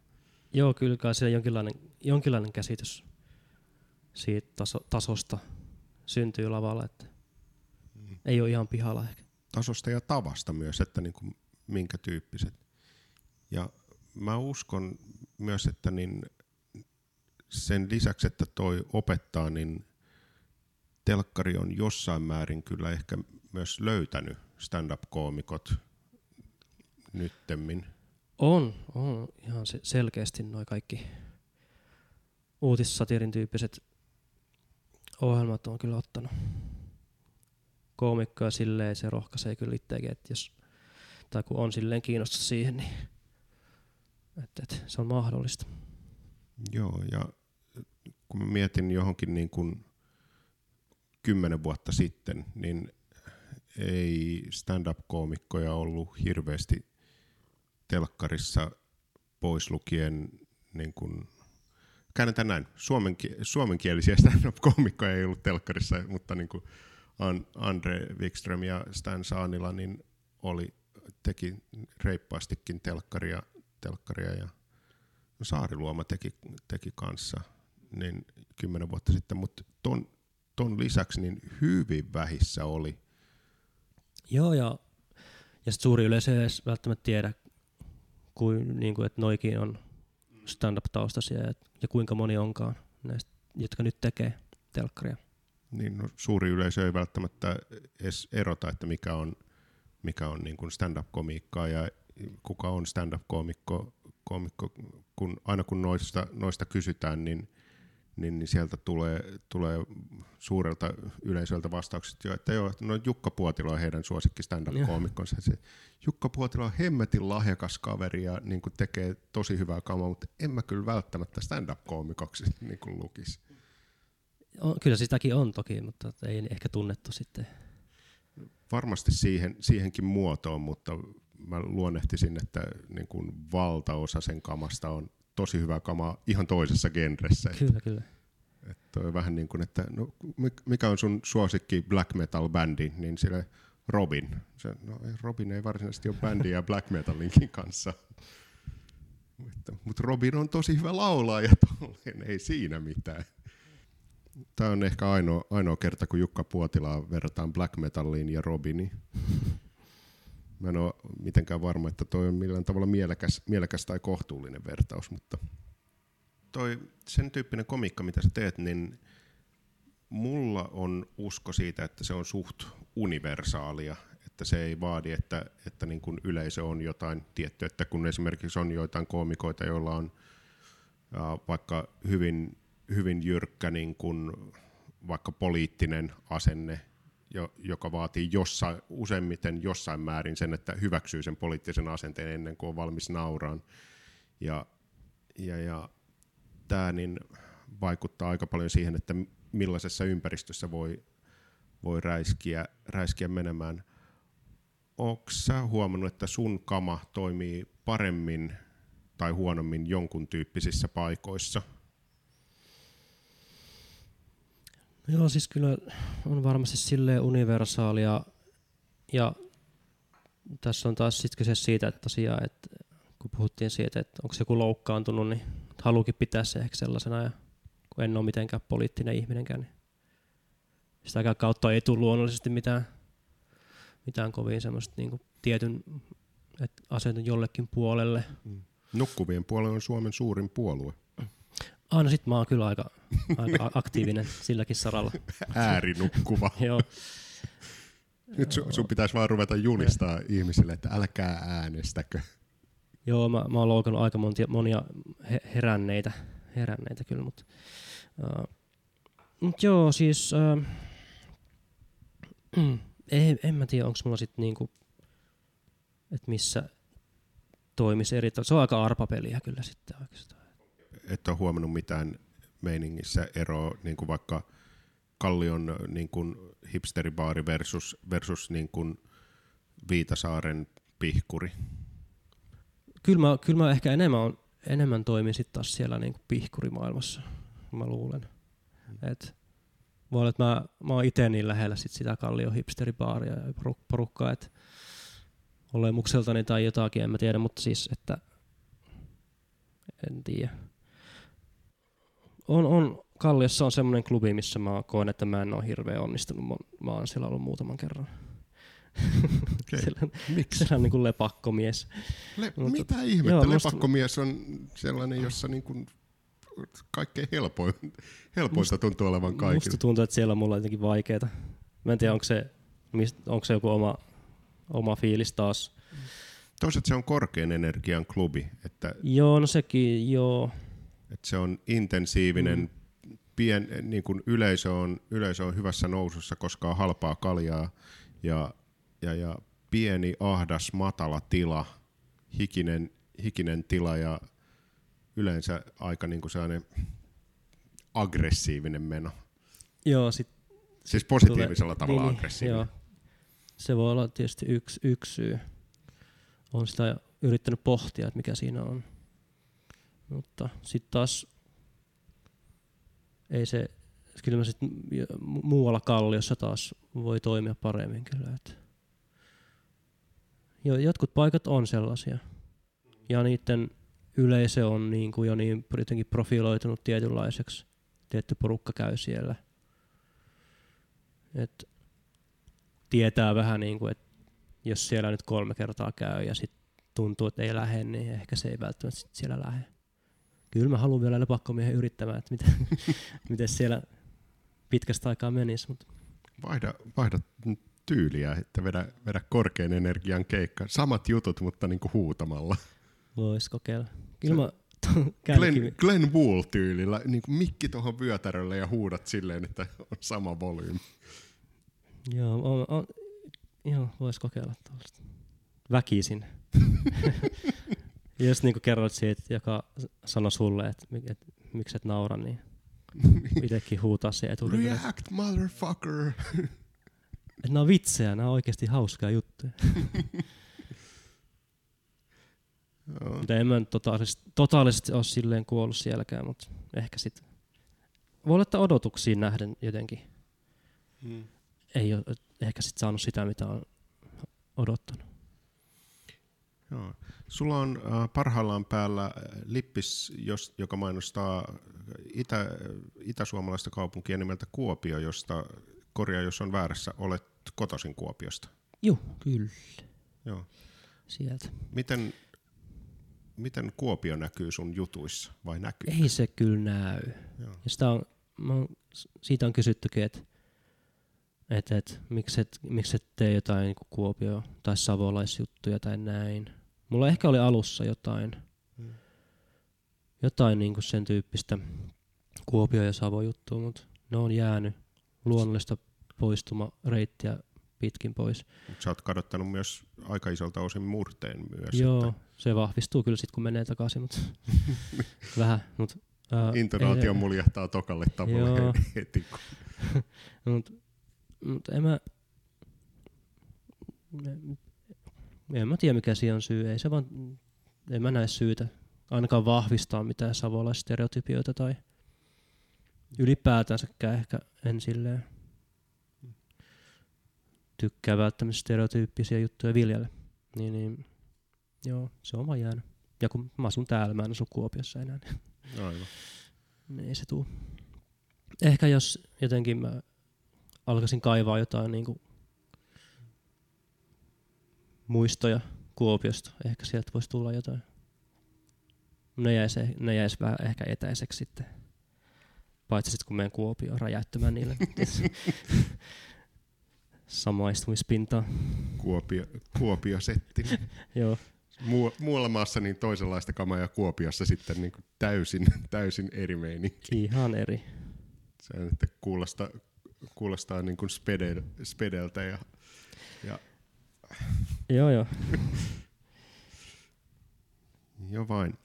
Joo, kyllä kai siellä jonkinlainen, jonkinlainen käsitys siitä taso, tasosta syntyy lavalla, että mm. ei ole ihan pihalla ehkä. Tasosta ja tavasta myös, että niin kuin minkä tyyppiset. Ja mä uskon myös, että niin sen lisäksi, että toi opettaa, niin telkkari on jossain määrin kyllä ehkä myös löytänyt stand-up-koomikot nyttemmin. On, on ihan selkeästi noin kaikki uutissatirin tyyppiset ohjelmat on kyllä ottanut koomikkoja silleen, se rohkaisee kyllä itseäkin, että jos, tai kun on silleen kiinnostus siihen, niin että, että se on mahdollista. Joo, ja kun mä mietin johonkin niin kuin kymmenen vuotta sitten, niin ei stand-up-koomikkoja ollut hirveästi telkkarissa pois lukien niin kuin käännetään näin, suomenki- suomenkielisiä stand-up-koomikkoja ei ollut telkkarissa, mutta niin kuin Andre Wikström ja Stan Saanila niin oli, teki reippaastikin telkkaria, telkkaria ja Saariluoma teki, teki kanssa niin kymmenen vuotta sitten, mutta ton, ton lisäksi niin hyvin vähissä oli. Joo, ja, ja suuri yleisö ei edes välttämättä tiedä, kuin, niin kuin, että noikin on stand-up-taustaisia ja, ja kuinka moni onkaan näistä, jotka nyt tekee telkkaria. Niin, no, suuri yleisö ei välttämättä edes erota, että mikä on, mikä on niin kuin stand-up-komiikkaa ja kuka on stand-up-koomikko, koomikko, kun, aina kun noista, noista kysytään, niin niin, niin sieltä tulee, tulee suurelta yleisöltä vastaukset jo, että joo, no Jukka Puotila on heidän suosikki stand-up-koomikkonsa. Se, Jukka Puotila on hemmetin lahjakas kaveri ja niin kuin tekee tosi hyvää kamaa, mutta en mä kyllä välttämättä stand-up-koomikoksi niin kuin lukisi. On, kyllä sitäkin on toki, mutta ei ehkä tunnettu sitten. Varmasti siihen, siihenkin muotoon, mutta mä luonnehtisin, että niin kuin valtaosa sen kamasta on tosi hyvää kamaa ihan toisessa genressä. Kyllä, kyllä. Että on vähän niin kuin, että no, mikä on sun suosikki black metal bändi, niin sille Robin. Se, no, Robin ei varsinaisesti ole bändi ja black metalinkin kanssa. Mutta, mutta Robin on tosi hyvä laulaaja, tolleen, ei siinä mitään. Tämä on ehkä ainoa, ainoa kerta, kun Jukka Puotilaa verrataan black metalliin ja Robiniin. Mä en ole mitenkään varma, että toi on millään tavalla mielekäs, mielekäs tai kohtuullinen vertaus, mutta toi sen tyyppinen komikka, mitä sä teet, niin mulla on usko siitä, että se on suht universaalia, että se ei vaadi, että, että niin kuin yleisö on jotain tiettyä, että kun esimerkiksi on joitain koomikoita, joilla on äh, vaikka hyvin, hyvin jyrkkä niin kuin, vaikka poliittinen asenne jo, joka vaatii jossain, useimmiten jossain määrin sen, että hyväksyy sen poliittisen asenteen ennen kuin on valmis nauraan. Ja, ja, ja tämä niin vaikuttaa aika paljon siihen, että millaisessa ympäristössä voi, voi räiskiä, räiskiä menemään. Onko sä huomannut, että sun kama toimii paremmin tai huonommin jonkun tyyppisissä paikoissa – Joo, siis kyllä on varmasti silleen universaalia. Ja tässä on taas sitten kyse siitä, että tosiaan, että kun puhuttiin siitä, että onko joku loukkaantunut, niin haluukin pitää se ehkä sellaisena. Ja kun en ole mitenkään poliittinen ihminenkään, niin sitä kautta ei tule luonnollisesti mitään, mitään kovin semmoista niin tietyn, että asetun jollekin puolelle. Mm. Nukkuvien puolue on Suomen suurin puolue. Ah, no sit mä oon kyllä aika, aika aktiivinen silläkin saralla. Äärinukkuva. Joo. Nyt sun, sun pitäisi vaan ruveta julistaa ihmisille, että älkää äänestäkö. Joo, mä, mä oon loukannut aika monia, monia heränneitä, heränneitä kyllä, mutta uh, mut joo, siis uh, ei, en mä tiedä, onko mulla sitten niinku, että missä toimisi eri tavalla. Se on aika arpapeliä kyllä sitten oikeastaan. Et ole huomannut mitään meiningissä eroa, niin kuin vaikka Kallion niin kuin hipsteribaari versus, versus niin kuin Viitasaaren pihkuri. Kyllä mä, kyllä mä ehkä enemmän, on, enemmän toimin sitten taas siellä niin kuin pihkurimaailmassa, mä luulen. Et voi olla, että mä, mä oon itse niin lähellä sit sitä Kallion hipsteribaaria ja porukkaa, että olemukseltani tai jotakin, en mä tiedä, mutta siis, että en tiedä. On, on, Kalliossa on semmoinen klubi, missä mä koen, että mä en ole hirveän onnistunut. Mä, mä oon siellä ollut muutaman kerran. Okay. siellä, Miksi? siellä on niin kuin lepakkomies. Le- Mutta- mitä ihmettä? joo, musta- Lepakkomies on sellainen, jossa niin kuin kaikkein helpoin, helpointa tuntuu olevan Musta kaikille. tuntuu, että siellä on mulla jotenkin vaikeeta. Mä en tiedä, onko se, onko se joku oma, oma fiilis taas. Toisaalta se on korkean energian klubi, että, Joo, no sekin, joo. Että se on intensiivinen, mm. pien, niin kuin yleisö, on, yleisö on hyvässä nousussa, koska on halpaa kaljaa ja, ja, ja pieni, ahdas, matala tila, hikinen, hikinen tila ja yleensä aika niin kuin sellainen aggressiivinen meno. Joo, sit Siis positiivisella tulee- tavalla niin, aggressiivinen. Joo. Se voi olla tietysti yksi, yksi syy. On sitä yrittänyt pohtia, että mikä siinä on. Mutta sitten taas ei se, kyllä mä sit mu- muualla kalliossa taas voi toimia paremmin kyllä. Että jo, jotkut paikat on sellaisia. Ja niiden yleisö on niin kuin jo niin jotenkin profiloitunut tietynlaiseksi. Tietty porukka käy siellä. Et tietää vähän niin kuin, että jos siellä nyt kolme kertaa käy ja sitten tuntuu, että ei lähde, niin ehkä se ei välttämättä sit siellä lähde. Kyllä mä haluan vielä lepakkomiehen yrittämään, että miten, miten siellä pitkästä aikaa menisi, mutta Vaihda, vaihda tyyliä, että vedä, vedä korkean energian keikka. Samat jutut, mutta niin kuin huutamalla. vois kokeilla. Mä Glenn, Glenn Wool-tyylillä, niin kuin mikki tuohon vyötärölle ja huudat silleen, että on sama volyymi. joo, on, on, joo, vois kokeilla tuollaista. Väkisin. Jos niinku kerroit siitä, joka sanoi sulle, että et, miksi et naura, niin itsekin huutaa se eturivillä. React, motherfucker! Että nämä on vitsejä, nämä on oikeasti hauskaa juttuja. Mutta en mä nyt totaalisesti, totaalisesti ole silleen kuollut sielläkään, mutta ehkä sitten. Voi olla, että odotuksiin nähden jotenkin Mm. ei ole ehkä sitten saanut sitä, mitä on odottanut. Joo. Sulla on äh, parhaillaan päällä äh, lippis, joka mainostaa itä, itäsuomalaista kaupunkia nimeltä Kuopio, josta, korjaa jos on väärässä, olet kotoisin Kuopiosta. Joo, kyllä. Joo. Sieltä. Miten, miten Kuopio näkyy sun jutuissa, vai näkyy? Ei se kyllä näy. Joo. Ja sitä on, mä oon, siitä on kysyttykin, että et, et, miksi et, miksi et tee jotain niin Kuopio- tai savolaisjuttuja tai näin. Mulla ehkä oli alussa jotain, Mm. jotain niin sen tyyppistä Kuopio- ja Savo-juttua, mutta ne on jäänyt luonnollista poistumareittiä pitkin pois. Mut Sä oot kadottanut myös aika isolta osin murteen myös. Joo, Että se vahvistuu kyllä sitten kun menee takaisin, mutta vähän. Mut, ää, intonaatio ei- muljahtaa tokalle tavalla Joo. heti. kun- Mut, mut en mä... En mä tiedä mikä siinä on syy, ei se vaan... En mä näe syytä ainakaan vahvistaa mitään savolaisstereotypioita tai ylipäätänsäkään ehkä en silleen tykkää välttämättä stereotyyppisiä juttuja viljellä. Niin, niin joo, se on vaan jäänyt. Ja kun mä asun täällä, mä en asu Kuopiossa enää, niin Aivan. niin ei se tuu. Ehkä jos jotenkin mä alkaisin kaivaa jotain niinku muistoja Kuopiosta, ehkä sieltä voisi tulla jotain. Ne jäisi, ne jäisi vähän ehkä etäiseksi sitten. Paitsi sitten kun menen Kuopioon räjäyttämään niille samaistumispintaa. Kuopio, Kuopio-setti. Joo, Muu, muualla maassa niin toisenlaista kamaa ja Kuopiossa sitten niin täysin, täysin eri meininki. ihan eri. Se on, että kuulosta kuulostaa niin kuin spedel, spedeltä ja, ja Joo, joo. jo vain.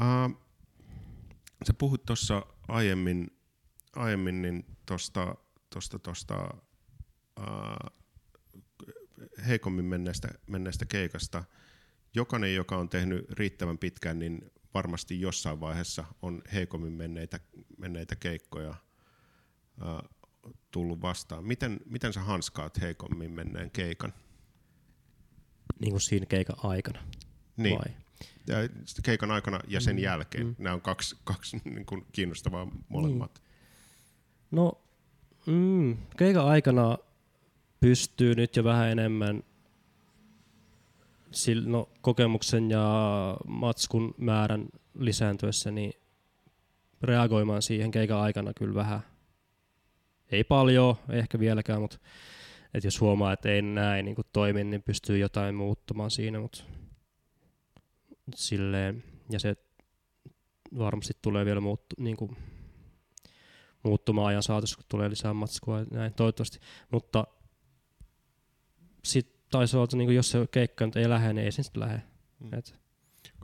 Uh, sä puhut tuossa aiemmin, aiemmin niin tosta, tosta, tosta uh, heikommin menneestä, menneestä keikasta. Jokainen, joka on tehnyt riittävän pitkään, niin varmasti jossain vaiheessa on heikommin menneitä, menneitä keikkoja uh, tullut vastaan. Miten, miten sä hanskaat heikommin menneen keikan? Niin kuin siinä keikan aikana. Niin. Vai? Ja keikan aikana ja sen Mm, jälkeen. mm. Nämä on kaksi, kaksi niin kuin kiinnostavaa molemmat. No, mm, keikan aikana pystyy nyt jo vähän enemmän sil, no, kokemuksen ja matskun määrän lisääntyessä niin reagoimaan siihen keikan aikana kyllä vähän. Ei paljon, ehkä vieläkään, mutta et jos huomaa, että ei näin niin toimi, niin pystyy jotain muuttumaan siinä, mutta silleen, ja se varmasti tulee vielä muuttu, niin kuin, muuttumaan ajan saatossa, kun tulee lisää matskua ja näin, toivottavasti. Mutta sitten taisi olla, että niin jos se keikka nyt ei lähde, niin ei se sitten lähde. Mm. Et,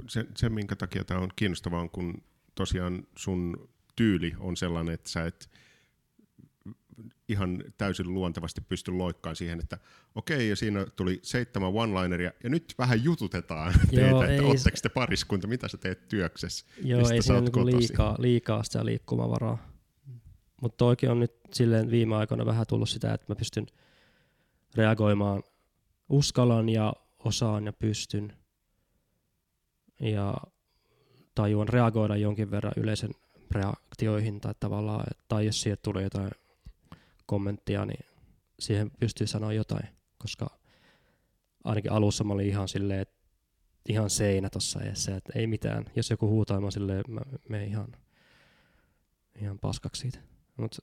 Se, se, minkä takia tämä on kiinnostavaa, on kun tosiaan sun tyyli on sellainen, että sä et ihan täysin luontevasti pysty loikkaan siihen, että okei, ja siinä tuli seitsemän one-lineria, ja nyt vähän jututetaan teitä, Joo, että ei ootteko te pariskunta, mitä sä teet työksessä. joo, Mistä ei sä siinä oot niinku liikaa, liikaa sitä liikkumavaraa. Mutta toikin on nyt silleen viime aikoina vähän tullut sitä, että mä pystyn reagoimaan, uskallan ja osaan ja pystyn. Ja tajuan reagoida jonkin verran yleisen reaktioihin tai tavallaan, tai jos siihen tulee jotain kommenttia, niin siihen pystyy sanoa jotain, koska ainakin alussa mä olin ihan silleen, että ihan seinä tossa edessä, että ei mitään. Jos joku huutaa, mä silleen, mä menen ihan, ihan paskaksi siitä. Mut,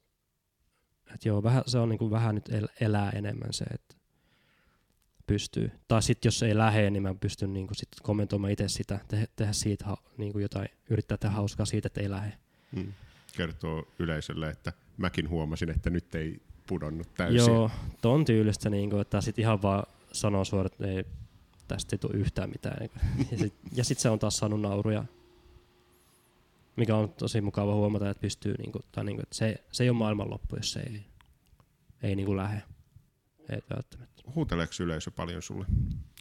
et joo, vähän, se on niinku vähän nyt el, elää enemmän se, että pystyy. Tai sitten jos ei lähe, niin mä pystyn niinku sit kommentoimaan itse sitä, te, tehdä siitä ha, niinku jotain, yrittää tehdä hauskaa siitä, että ei lähe. Mm. Kertoo yleisölle, että mäkin huomasin, että nyt ei pudonnut täysin. Joo, ton tyylistä, niinku, että sit ihan vaan sanoo suoraan, että ei, tästä ei tule yhtään mitään. Niinku. Ja sitten sit se on taas saanut nauruja, mikä on tosi mukava huomata, että pystyy, niinku, tai niinku, että se, se ei ole maailmanloppu, jos se ei, ei niinku lähe. Ei välttämättä. Huuteleeko yleisö paljon sulle?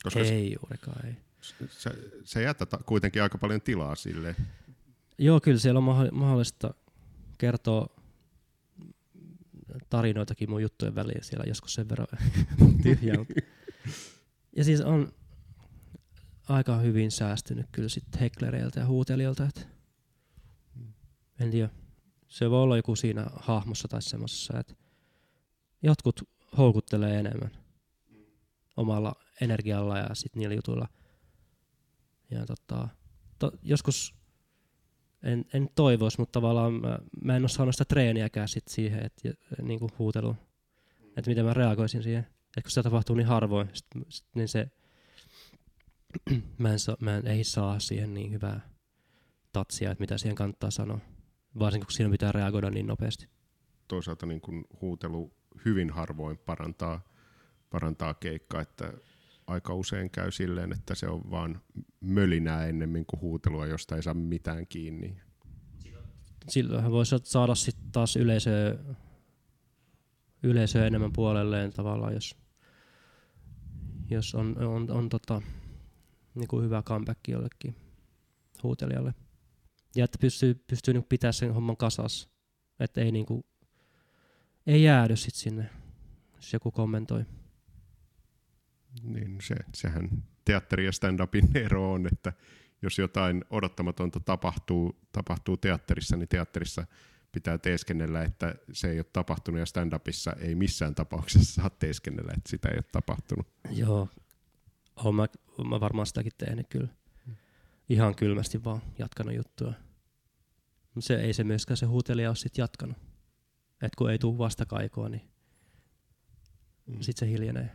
Koska Ei juurikaan, ei. se, se jättää kuitenkin aika paljon tilaa sille. Joo, kyllä siellä on mahdollista kertoa tarinoitakin mun juttujen väliin siellä joskus sen verran tyhjää. Ja siis on aika hyvin säästynyt kyllä sit heklereiltä ja huutelijoilta, että en tiedä. Se voi olla joku siinä hahmossa tai semmoisessa, että jotkut houkuttelee enemmän omalla energialla ja sit niillä jutuilla. Ja tota, to, joskus en, en toivoisi, mutta tavallaan mä, mä en ole saanut sitä treeniäkään sit siihen, että niin kuin että miten mä reagoisin siihen. Et kun sitä tapahtuu niin harvoin, sit, sit, niin se, mä, en saa, mä en, ei saa siihen niin hyvää tatsia, että mitä siihen kannattaa sanoa. Varsinkin kun siinä pitää reagoida niin nopeasti. Toisaalta niin kuin huutelu hyvin harvoin parantaa, parantaa keikkaa, että aika usein käy silleen, että se on vaan mölinää ennemmin kuin huutelua, josta ei saa mitään kiinni. Silloinhan voisi saada sitten taas yleisöä, yleisöä enemmän puolelleen tavallaan, jos, jos on, on, on tota, niin kuin hyvä comeback jollekin huutelijalle. Ja että pystyy, pystyy niin pitää sen homman kasassa. Että ei, niin kuin, ei jäädy sit sinne, jos joku kommentoi. Niin se, sehän teatteri ja stand-upin ero on, että jos jotain odottamatonta tapahtuu, tapahtuu teatterissa, niin teatterissa pitää teeskennellä, että se ei ole tapahtunut ja stand-upissa ei missään tapauksessa saa teeskennellä, että sitä ei ole tapahtunut. Joo, olen mä, mä varmaan sitäkin tehnyt kyllä. Ihan kylmästi vaan jatkanut juttua. Se ei se myöskään se huutelija ole sit jatkanut. Et kun ei tule vastakaikoa, niin Mm. sit se hiljenee.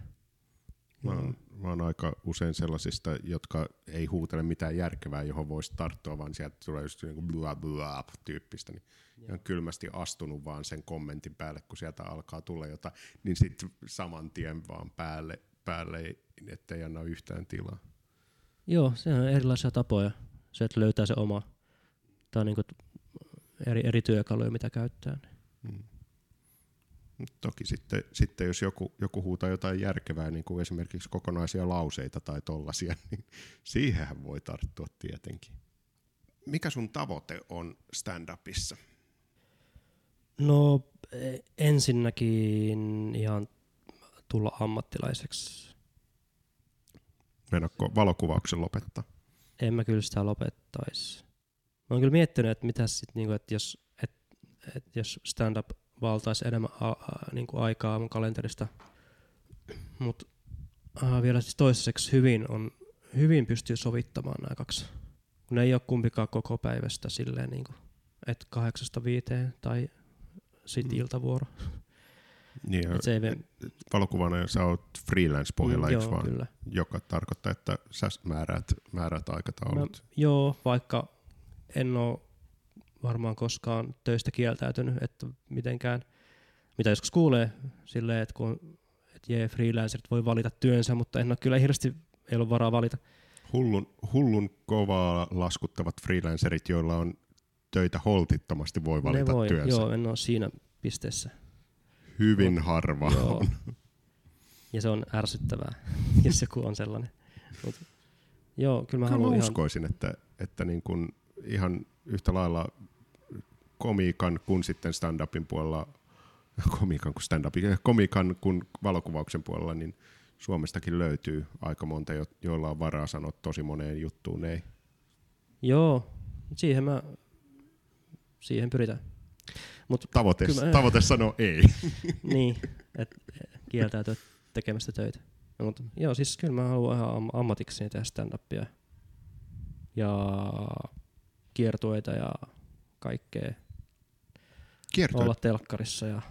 Mä oon mä oon aika usein sellaisista, jotka ei huutele mitään järkevää, johon voisi tarttua, vaan sieltä tulee just niin kuin blah, blah, tyyppistä. Niin ihan kylmästi astunut vaan sen kommentin päälle, kun sieltä alkaa tulla jotain, niin sitten saman tien vaan päälle, päälle ettei anna yhtään tilaa. Joo, se on erilaisia tapoja. Se, että löytää se oma, tai niin eri, eri työkaluja, mitä käyttää. Mm. Toki sitten, sitten jos joku, joku huutaa jotain järkevää, niin kuin esimerkiksi kokonaisia lauseita tai tollasia, niin siihenhän voi tarttua tietenkin. Mikä sun tavoite on stand-upissa? No ensinnäkin ihan tulla ammattilaiseksi. Meinaatko valokuvauksen lopettaa? En mä kyllä sitä lopettaisi. Mä oon kyllä miettinyt, että mitä sit, niinku, että jos, et, et jos stand-up valtaisi enemmän a, a, niinku aikaa mun kalenterista, mutta vielä siis toiseksi hyvin, on, hyvin pystyy sovittamaan nämä kaksi. Kun ne ei ole kumpikaan koko päivästä silleen, niinku, että kahdeksasta viiteen tai sitten mm. iltavuoro. Niin, et se ei valokuvana sä oot freelance-pohjalla, mm, joo, vaan? Kyllä. Joka tarkoittaa, että sä määrät, määrät aikataulut. Mä, joo, vaikka en ole varmaan koskaan töistä kieltäytynyt, että mitenkään, mitä joskus kuulee silleen, että kun että jee, freelancerit voi valita työnsä, mutta en ole kyllä hirveästi, ei ole varaa valita. Hullun, hullun kovaa laskuttavat freelancerit, joilla on töitä holtittomasti, voi valita ne voi, työnsä. Joo, en ole siinä pisteessä. Hyvin Mut, harva joo. on. Ja se on ärsyttävää, jos joku on sellainen. Mut, joo, kyllä mä, kyllä mä uskoisin, ihan... että, että niin kun ihan yhtä lailla komiikan kuin sitten stand-upin puolella, komiikan kuin stand-upin, komiikan kuin valokuvauksen puolella, niin Suomestakin löytyy aika monta, joilla on varaa sanoa tosi moneen juttuun ei. Joo, siihen mä, siihen pyritään. Mut tavoite, mä, tavoite sanoo ei. niin, että kieltäytyä tekemästä töitä. No, mutta joo, siis kyllä mä haluan ihan ammatikseni tehdä stand-upia. Ja kiertueita ja kaikkea. Kiertueet? Olla telkkarissa. Ja...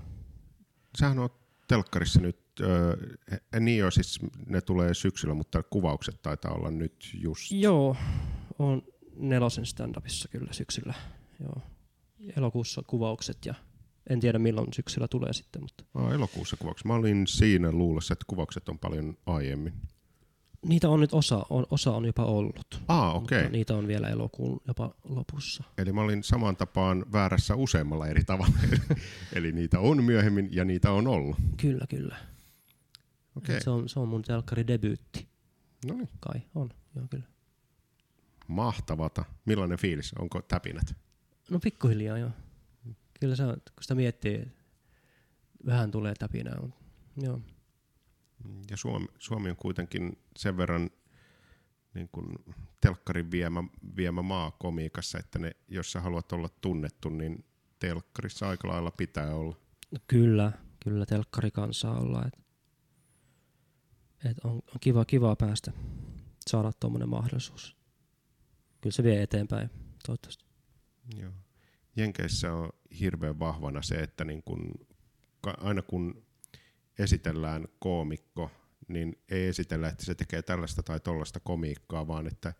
Sähän on telkkarissa nyt, äh, niin jo siis ne tulee syksyllä, mutta kuvaukset taitaa olla nyt just. Joo, on nelosen stand-upissa kyllä syksyllä. Joo. Elokuussa kuvaukset ja en tiedä milloin syksyllä tulee sitten. Mutta... Ah, elokuussa kuvaukset. Mä olin siinä luulossa, että kuvaukset on paljon aiemmin. Niitä on nyt osa, on, osa on jopa ollut. Ah, okei. Okay. niitä on vielä elokuun jopa lopussa. Eli mä olin saman tapaan väärässä useammalla eri tavalla. Eli niitä on myöhemmin ja niitä on ollut. Kyllä, kyllä. Okay. Se, on, se on mun telkkaridebyytti. No niin. Kai on, joo kyllä. Mahtavata. Millainen fiilis? Onko täpinät? No pikkuhiljaa joo. Kyllä se on, kun sitä miettii, vähän tulee täpinää. Joo. Ja Suomi, Suomi on kuitenkin sen verran niin kuin telkkarin viemä, viemä maa komiikassa, että ne, jos sä haluat olla tunnettu, niin telkkarissa aika lailla pitää olla. No kyllä, kyllä telkkari kanssa olla. Et, et on, on kiva, kiva päästä saada tuommoinen mahdollisuus. Kyllä se vie eteenpäin, toivottavasti. Joo. Jenkeissä on hirveän vahvana se, että niin kun, aina kun esitellään koomikko, niin ei esitellä, että se tekee tällaista tai tollaista komiikkaa, vaan että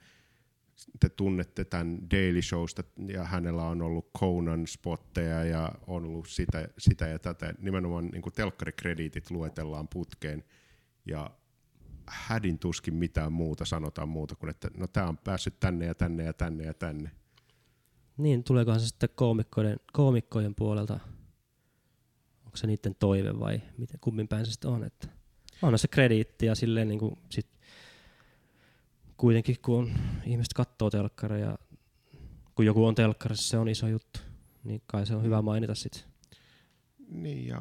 te tunnette tämän Daily Showsta ja hänellä on ollut Conan spotteja ja on ollut sitä, sitä ja tätä. Nimenomaan niin telkkarikrediitit luetellaan putkeen ja hädin tuskin mitään muuta sanotaan muuta kuin, että no tämä on päässyt tänne ja tänne ja tänne ja tänne. Niin, tuleekohan se sitten koomikkojen, koomikkojen puolelta onko se niiden toive vai miten, kummin päin se sitten on. Että on se krediitti ja silleen niin kuin sit kuitenkin kun ihmiset katsoo telkkaria kun joku on telkkarissa, se on iso juttu, niin kai se on hyvä mm. mainita sitten. Niin ja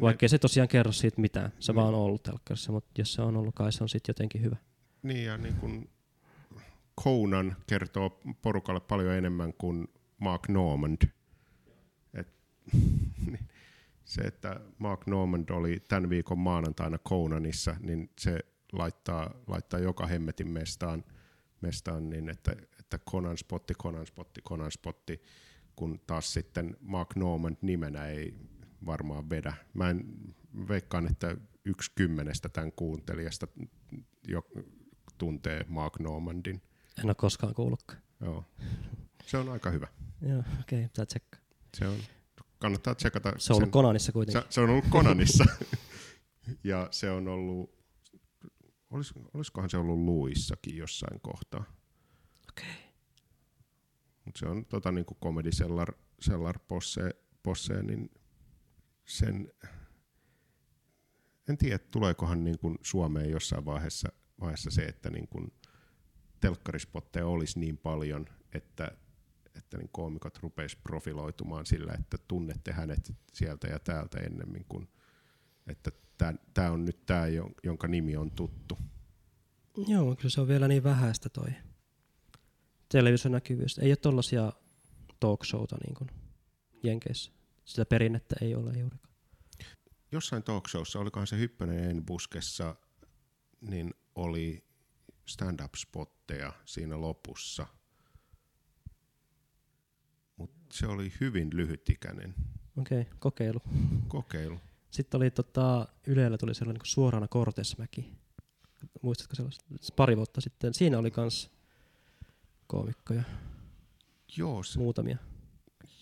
Vaikka ne... se tosiaan kerro siitä mitään, se niin. vaan on ollut telkkarissa, mutta jos se on ollut, kai se on sitten jotenkin hyvä. Niin ja niin kuin Conan kertoo porukalle paljon enemmän kuin Mark Normand. Et, niin se, että Mark Normand oli tämän viikon maanantaina Conanissa, niin se laittaa, laittaa joka hemmetin mestaan, mestaan niin, että, että Conan spotti, Conan spotti, Conan spotti, kun taas sitten Mark Normand nimenä ei varmaan vedä. Mä en veikkaan, että yksi kymmenestä tämän kuuntelijasta jo tuntee Mark Normandin. En ole koskaan kuullutkaan. Joo. Se on aika hyvä. Joo, okei, okay, pitää tsekkaa. Se on, kannattaa tsekata. Se on ollut sen- Konanissa kuitenkin. se, se on ollut Konanissa. ja se on ollut, olis, olisikohan se ollut Luissakin jossain kohtaa. Okei. Mutta se on tota niinku Comedy Cellar, Cellar Posse, Posse, niin sen, en tiedä tuleekohan niinku Suomeen jossain vaiheessa, vaiheessa se, että niinku telkkarispotteja olisi niin paljon, että, että niin koomikot rupeisi profiloitumaan sillä, että tunnette hänet sieltä ja täältä ennemmin kuin, että tämä on nyt tämä, jonka nimi on tuttu. Joo, kyllä se on vielä niin vähäistä toi televisionäkyvyys. Ei ole tollasia talk showta niin kuin Jenkeissä. Sitä perinnettä ei ole juurikaan. jossain talk showssa, olikohan se Hyppönen buskessa, niin oli stand-up-spotteja siinä lopussa. Se oli hyvin lyhytikäinen Okei, okay, kokeilu. kokeilu. Sitten oli tota, Ylellä tuli sellainen niin suorana Kortesmäki. Muistatko sellaista? Pari vuotta sitten. Siinä oli kans koomikkoja, Joo, se, muutamia.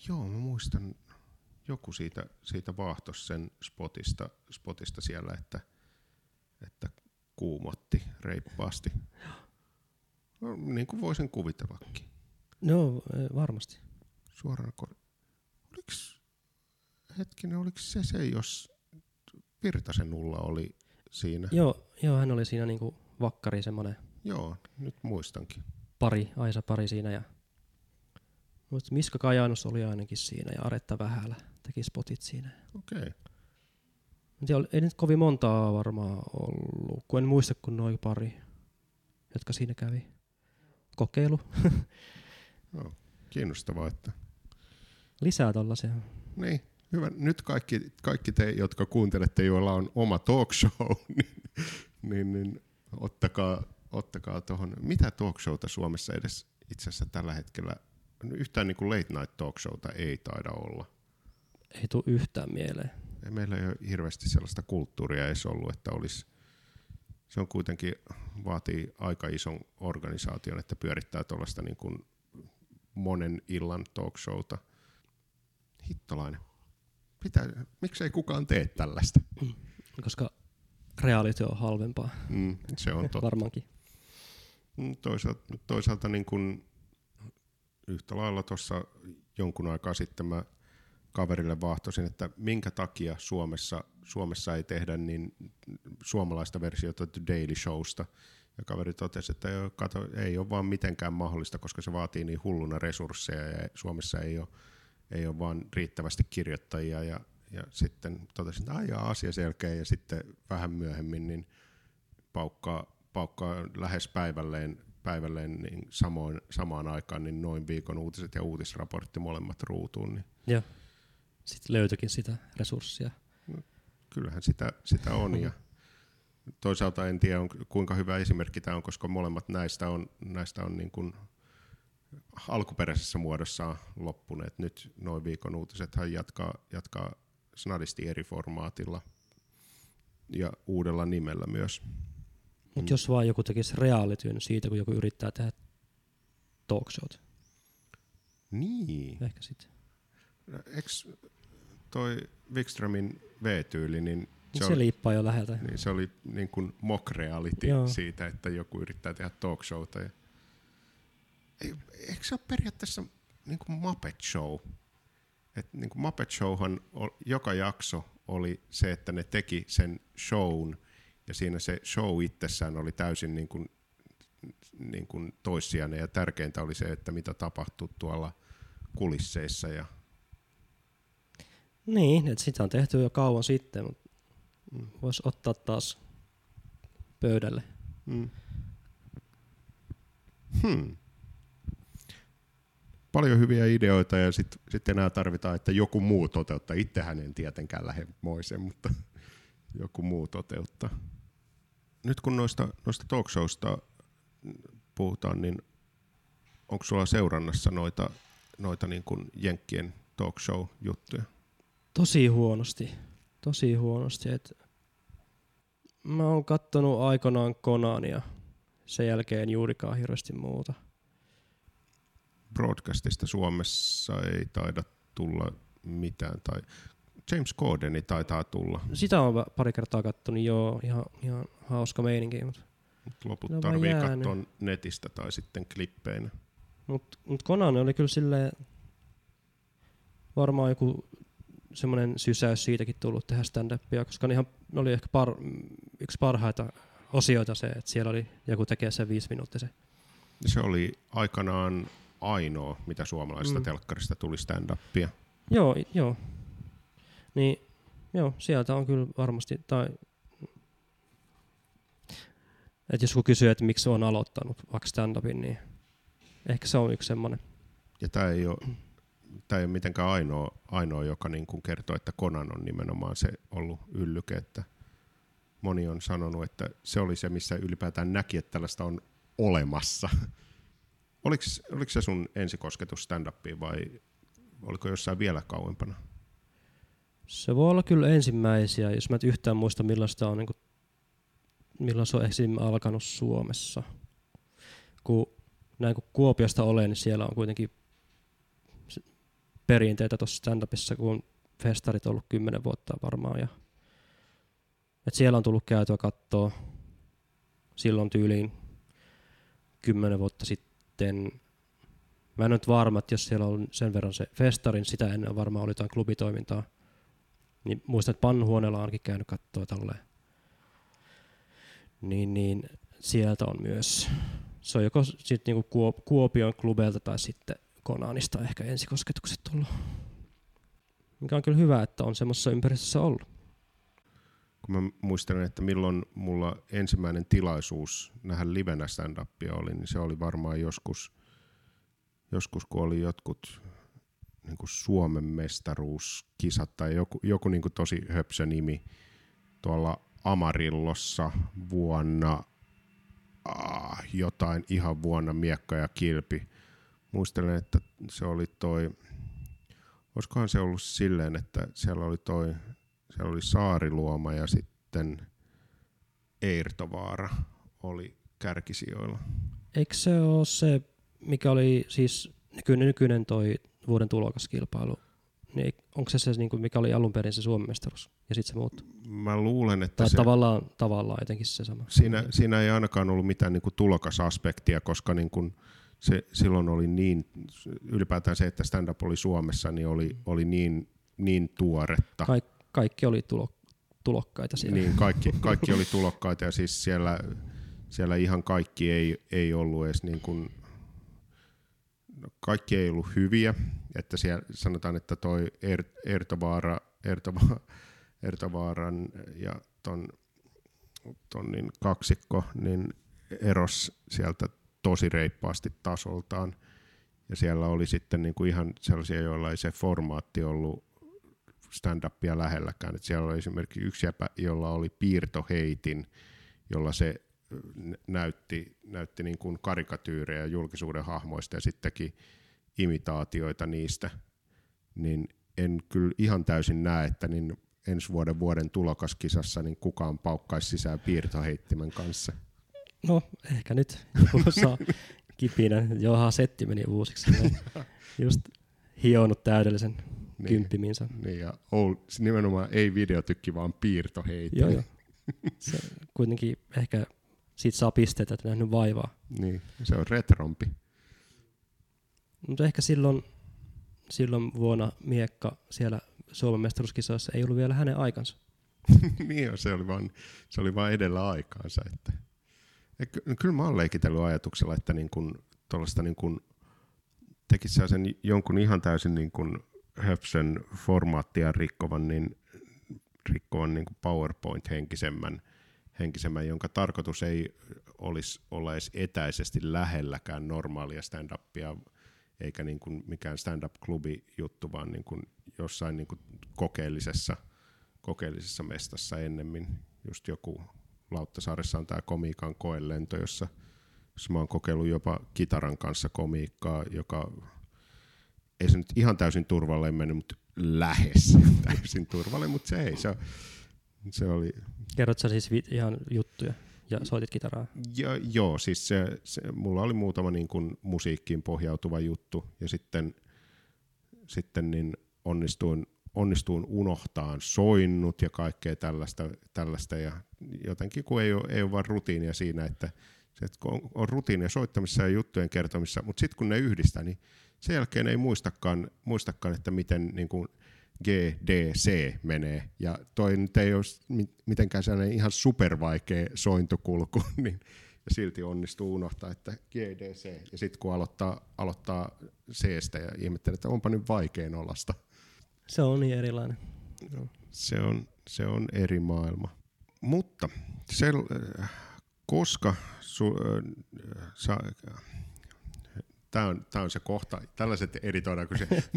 joo, mä muistan joku siitä, siitä vaahtos sen spotista, spotista siellä, että, että kuumotti reippaasti. No, niin kuin voisin kuvitellakin. No, eh, varmasti. Suoraan. Oliks, hetkinen, oliko se se, jos Virtasen Ulla oli siinä? Joo, joo, hän oli siinä niinku vakkari, semmoinen Joo, nyt muistankin. pari, Aisa pari siinä ja Muistan, Miska Kajanus oli ainakin siinä ja Aretta Vähälä teki spotit siinä. Okei. Okay. Tiedä, ei nyt kovin montaa varmaan ollut, kun en muista kuin noin pari, jotka siinä kävi. Kokeilu. Joo, kiinnostavaa, että... Lisää tollasia. Niin, hyvä. Nyt kaikki, kaikki te, jotka kuuntelette, joilla on oma talk show, niin, niin, niin ottakaa, ottakaa tuohon. Mitä talk showta Suomessa edes itse asiassa tällä hetkellä, yhtään niin kuin late night talk showta ei taida olla. Ei tule yhtään mieleen. Ei meillä ei ole hirveästi sellaista kulttuuria edes ollut, että olisi, se on kuitenkin, vaatii aika ison organisaation, että pyörittää tuollaista niin kuin monen illan talk showta. Hittolainen. Pitää, miksei kukaan tee tällaista? Koska reality on halvempaa. Mm, se on totta. Varmaankin. Mm, Toisaalta, toisaalta niin kuin yhtä lailla tuossa jonkun aikaa sitten mä kaverille vaahtoisin, että minkä takia Suomessa, Suomessa ei tehdä niin suomalaista versiota The Daily Showsta. Ja kaveri totesi, että ei ole, kato, ei ole vaan mitenkään mahdollista, koska se vaatii niin hulluna resursseja ja Suomessa ei ole, ei ole vaan riittävästi kirjoittajia. Ja, ja sitten totesin, että aijaa asia selkeä ja sitten vähän myöhemmin niin paukkaa, paukkaa lähes päivälleen, päivälleen niin samoin, samaan aikaan niin noin viikon uutiset ja uutisraportti molemmat ruutuun. Niin Joo. Sitten löytyikin sitä resurssia. kyllähän sitä, sitä on. Ja toisaalta en tiedä, on, kuinka hyvä esimerkki tämä on, koska molemmat näistä on, näistä on niin kuin alkuperäisessä muodossaan loppuneet. Nyt noin viikon uutisethan jatkaa, jatkaa snadisti eri formaatilla ja uudella nimellä myös. Mutta jos vaan joku tekisi realityn siitä, kun joku yrittää tehdä talk showt. Niin. Ehkä sitten. Eks toi Wikströmin V-tyyli, niin Se, se, se oli, liippaa jo läheltä. niin se oli niin kuin mock reality Joo. siitä, että joku yrittää tehdä talk showta. Ja... Ei, eikö se ole periaatteessa niin kuin Muppet Show? Et niin kuin Muppet Showhan joka jakso oli se, että ne teki sen shown ja siinä se show itsessään oli täysin niin kuin, niin kuin toissijainen ja tärkeintä oli se, että mitä tapahtui tuolla kulisseissa ja Niin, että sitä on tehty jo kauan sitten, mutta voisi ottaa taas pöydälle. Mm. Hmm. Paljon hyviä ideoita ja sitten sit enää tarvitaan, että joku muu toteuttaa. Itsehän en tietenkään lähde moiseen, mutta joku muu toteuttaa. Nyt kun noista, noista talk showsta puhutaan, niin onko sulla seurannassa noita, noita niin kuin Jenkkien talk show juttuja? Tosi huonosti. Tosi huonosti. Et mä oon kattonut aikanaan Konania. Sen jälkeen juurikaan hirveästi muuta. Broadcastista Suomessa ei taida tulla mitään, tai James Cordeni taitaa tulla. Sitä on pari kertaa kattonut, joo, ihan, ihan hauska meininki. Mutta Mut loput Ne on tarvii katsoa netistä tai sitten klippeinä. mut, mut Conan oli kyllä silleen varmaan joku semmoinen sysäys siitäkin tullut tehdä stand-upia, koska ne ihan ne oli ehkä par, yksi parhaita osioita se, että siellä oli joku tekee sen viisi minuuttisen. Se oli aikanaan ainoa, mitä suomalaisesta Mm. telkkarista tuli stand-upia. Joo, joo. Niin, joo, sieltä on kyllä varmasti, tai että jos joku kysyy, että miksi on aloittanut vaikka stand-upin, niin ehkä se on yksi semmoinen. Ja tämä ei ole, tää ei ole mitenkään ainoa, ainoa joka niin kuin kertoo, että Conan on nimenomaan se ollut yllyke, että moni on sanonut, että se oli se, missä ylipäätään näki, että tällaista on olemassa. Oliko, oliko se sun ensikosketus stand-upiin vai oliko jossain vielä kauempana? Se voi olla kyllä ensimmäisiä, jos mä et yhtään muista milloin sitä on, niin kuin, milloin se on esim. alkanut Suomessa. Kun näin kun Kuopiosta olen, niin siellä on kuitenkin perinteitä tuossa stand-upissa, kun on festarit ollut kymmenen vuotta varmaan. Ja, et siellä on tullut käytyä kattoa silloin tyyliin kymmenen vuotta sitten. Mä en ole nyt varma, että jos siellä on sen verran se festarin, sitä ennen varmaan oli jotain klubitoimintaa. Niin muistan, että Pannuhuoneella onkin käynyt kattoa tolleen. Niin, niin sieltä on myös, se on joko sitten niinku Kuop- Kuopion klubeilta tai sitten Konanista ehkä ensikosketukset tullut. Mikä on kyllä hyvä, että on semmoisessa ympäristössä ollut. Kun mä muistelen, että milloin mulla ensimmäinen tilaisuus nähdä livenä stand-upia oli, niin se oli varmaan joskus, joskus kun oli jotkut niin kuin Suomen mestaruuskisat tai joku, joku niin kuin tosi höpsö nimi tuolla Amarillossa vuonna ah, jotain ihan vuonna Miekka ja Kilpi. Muistelen, että se oli toi, olisikohan se ollut silleen, että siellä oli toi siellä oli Saariluoma ja sitten Eirtovaara oli kärkisijoilla. Eikö se ole se, mikä oli siis nykyinen, nykyinen toi vuoden tulokaskilpailu? Niin onko se se, niin kuin mikä oli alun perin se Suomen mestaruus? Ja sitten se muuttui? Mä luulen, että Tai se, tavallaan, tavallaan jotenkin se sama. siinä, siinä ei ainakaan ollut mitään niin kuin tulokasaspektia, koska niin kuin se silloin oli niin, ylipäätään se, että stand-up oli Suomessa, niin oli, oli niin, niin tuoretta. Kaik, kaikki oli tulo, tulokkaita siellä. Niin, kaikki, kaikki oli tulokkaita ja siis siellä, siellä ihan kaikki ei, ei ollut edes niin kuin, no kaikki ei ollut hyviä, että siellä sanotaan, että toi er, Ertovaara, Ertova, Ertovaaran ja ton, ton niin kaksikko niin eros sieltä tosi reippaasti tasoltaan. Ja siellä oli sitten niin kuin ihan sellaisia, joilla ei se formaatti ollut stand-upia lähelläkään. Et siellä oli esimerkiksi yksi jäpä, jolla oli piirtoheitin, jolla se nä- näytti, näytti niin kuin karikatyyrejä julkisuuden hahmoista ja sitten teki imitaatioita niistä, niin en kyllä ihan täysin näe, että niin ensi vuoden vuoden tulokaskisassa niin kukaan paukkaisi sisään piirtoheittimen kanssa. No, ehkä nyt joku saa kipinä. Johan setti meni uusiksi. Just hionut täydellisen Niin, kymppiminsä. niin ja Oul- nimenomaan ei videotykki, vaan piirtoheitin. Joo, joo. Se kuitenkin ehkä siitä saa pisteitä, että nähnyt vaivaa. Niin, se on retrompi. Mutta ehkä silloin, silloin vuonna Miekka siellä Suomen mestaruuskisoissa ei ollut vielä hänen aikansa. niin jo, se oli vaan, se oli vaan edellä aikaansa. Että. Ja ky- kyllä mä oon leikitellyt ajatuksella, että niin kun, tuollaista niin kun tekisi sen jonkun ihan täysin niin kun höpsön formaattia rikkovan, niin, rikkovan niin kuin PowerPoint-henkisemmän, henkisemmän, jonka tarkoitus ei olisi olla edes etäisesti lähelläkään normaalia stand-upia, eikä niin kuin mikään stand-up-klubi juttu, vaan niin kuin jossain niin kuin kokeellisessa, kokeellisessa mestassa ennemmin. Just joku Lauttasaaressa on tämä komiikan koelento, jossa, jossa mä oon kokeillut jopa kitaran kanssa komiikkaa, joka ei se nyt ihan täysin turvalle mennyt, mutta lähes täysin turvalle, mutta se ei. Se Se oli, Kerrot sä siis ihan juttuja ja soitit kitaraa? ja, joo, siis se, se, mulla oli muutama niin kuin musiikkiin pohjautuva juttu ja sitten, sitten niin onnistuin, onnistuin unohtaan soinnut ja kaikkea tällaista, tällaista ja jotenkin kun ei ole, ei ole vaan rutiinia siinä, että se, että kun on, on rutiinia soittamissa ja juttujen kertomissa, mutta sitten kun ne yhdistää, niin sen jälkeen ei muistakaan, muistakaan että miten niin kuin G, D, C menee. Ja toi nyt ei ole mi- mitenkään sellainen ihan supervaikea sointukulku, niin ja silti onnistuu unohtaa, että G, D, C. Ja sitten kun aloittaa, aloittaa C-stä ja ihmettelee, että onpa nyt vaikea nollasta. Se on niin erilainen. Se on, se on eri maailma. Mutta sel, äh, koska su, äh, sa, Tämä on, tää on se kohta. Tällaiset editoidaan, kun se...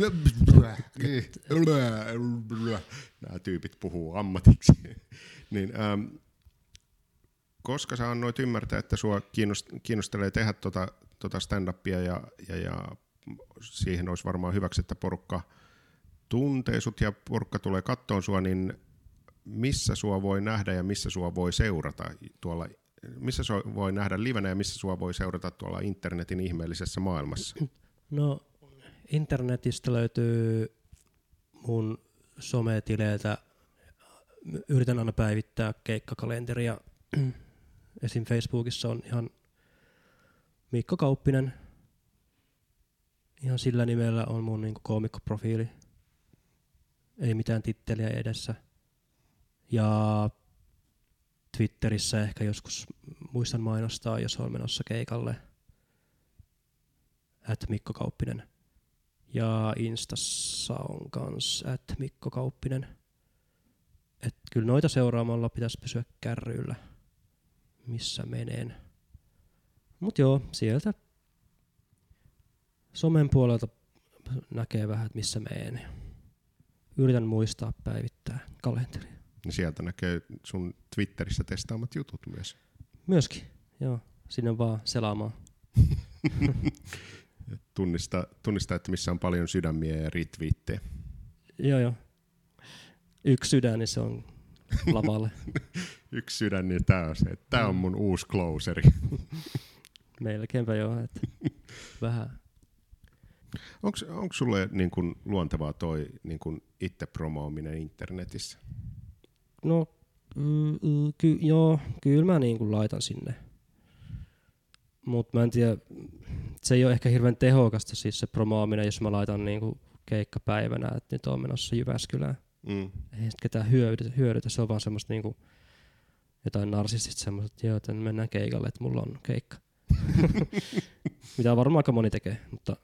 Nämä tyypit puhuu ammatiksi. niin, ähm, koska sä annoit ymmärtää, että sua kiinnost- kiinnostelee tehdä tota, tota stand-upia ja, ja, ja siihen olisi varmaan hyväksi, että porukka tuntee sut ja porukka tulee kattoon sua, niin missä sua voi nähdä ja missä sua voi seurata tuolla, missä sua voi nähdä livenä ja missä sua voi seurata tuolla internetin ihmeellisessä maailmassa? No, internetistä löytyy mun sometileiltä. Yritän aina päivittää keikkakalenteria. Esim. Facebookissa on ihan Mikko Kauppinen. Ihan sillä nimellä on mun niinku koomikkoprofiili. Ei mitään titteliä edessä. Ja Twitterissä ehkä joskus muistan mainostaa, jos on menossa keikalle. At Mikko Kauppinen. Ja Instassa on kans at Mikko Kauppinen. Et kyllä noita seuraamalla pitäisi pysyä kärryillä, missä meneen. Mut joo, sieltä somen puolelta näkee vähän, että missä meen. Yritän muistaa päivittää kalenteria. Niin sieltä näkee sun Twitterissä testaamat jutut myös. Myöskin, joo. Sinne vaan selaamaan. Tunnista, tunnista, että missä on paljon sydämiä ja retweettejä. Joo, joo. Yksi sydän, niin se on lavalle. Yksi sydän, niin tää on se. Tää on mun uusi closeri. Melkeinpä joo, että vähän. Onko sulle niin kun, luontevaa toi niin kun itse promoominen internetissä? No, mm, mm, ky, joo, kyllä mä niin kuin laitan sinne. Mutta mä en tiedä, se ei ole ehkä hirveän tehokasta siis se promoaminen, jos mä laitan niin kuin keikkapäivänä, että nyt on menossa Jyväskylään. Mm. Ei sitten ketään hyödytä, hyödytä, se on vaan semmoista niin kuin jotain narsistista semmoista, että joo, että mennään keikalle, että mulla on keikka. Mitä varmaan aika moni tekee, mutta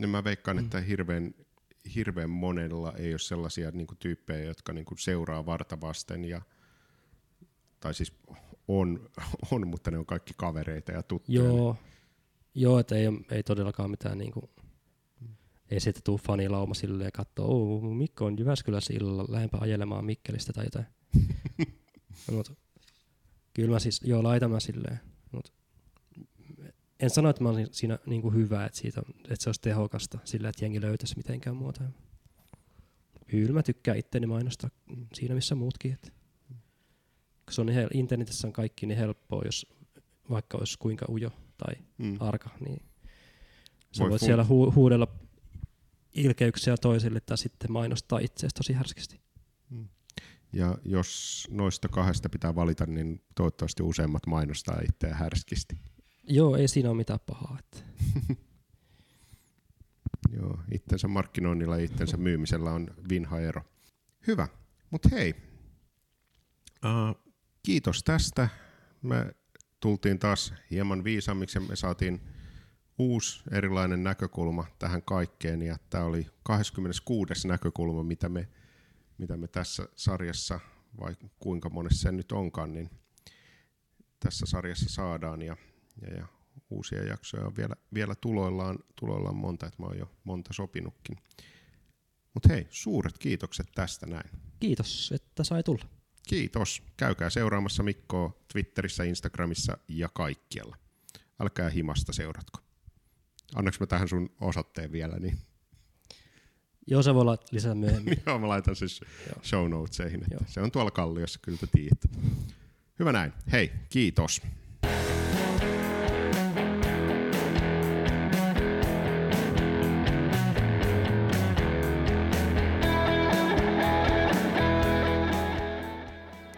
No mä veikkaan, että hirveän, hirveän monella ei ole sellaisia niin kuin, tyyppejä, jotka niin kuin, seuraa varta vasten. Ja, tai siis on, on, mutta ne on kaikki kavereita ja tuttuja. Joo, joo että ei, ei todellakaan mitään niinku, ei siitä tuu fanilauma silleen katsoo, oo, Mikko on Jyväskylässä illalla, lähempää ajelemaan Mikkelistä tai jotain. mut, kyllä mä siis, joo, laitan mä silleen, mut en sano, että mä olisin siinä niinku hyvä, että, siitä, että se olisi tehokasta sillä, että jengi löytäisi mitenkään muuta. Kyllä mä tykkään itteni mainostaa siinä, missä muutkin. Että. Se on niin internetissä on kaikki niin helppoa, jos vaikka olisi kuinka ujo tai Mm. arka, niin sä Voi voit fu- siellä hu- huudella ilkeyksiä toisille tai sitten mainostaa itseäsi tosi härskisti. Ja jos noista kahdesta pitää valita, niin toivottavasti useimmat mainostaa itseään härskisti. Joo, ei siinä ole mitään pahaa. Joo, itsensä markkinoinnilla ja itsensä myymisellä on vinha ero. Hyvä, mutta hei, uh, kiitos tästä. Me tultiin taas hieman viisaammiksi ja me saatiin uusi erilainen näkökulma tähän kaikkeen ja tämä oli 26. näkökulma, mitä me, mitä me tässä sarjassa, vai kuinka monessa se nyt onkaan, niin tässä sarjassa saadaan ja, ja, ja uusia jaksoja on vielä, vielä tuloillaan, tuloillaan monta, että mä oon jo monta sopinutkin. Mutta hei, suuret kiitokset tästä näin. Kiitos, että sai tulla. Kiitos. Käykää seuraamassa Mikkoa Twitterissä, Instagramissa ja kaikkialla. Älkää himasta seuratko. Annaks mä tähän sun osoitteen vielä, niin Joo, se voi lisää myöhemmin. Joo, mä laitan siis Joo. show notesihin. Että Joo. se on tuolla kalliossa, kyllä te tiedätte. Hyvä näin. Hei, kiitos.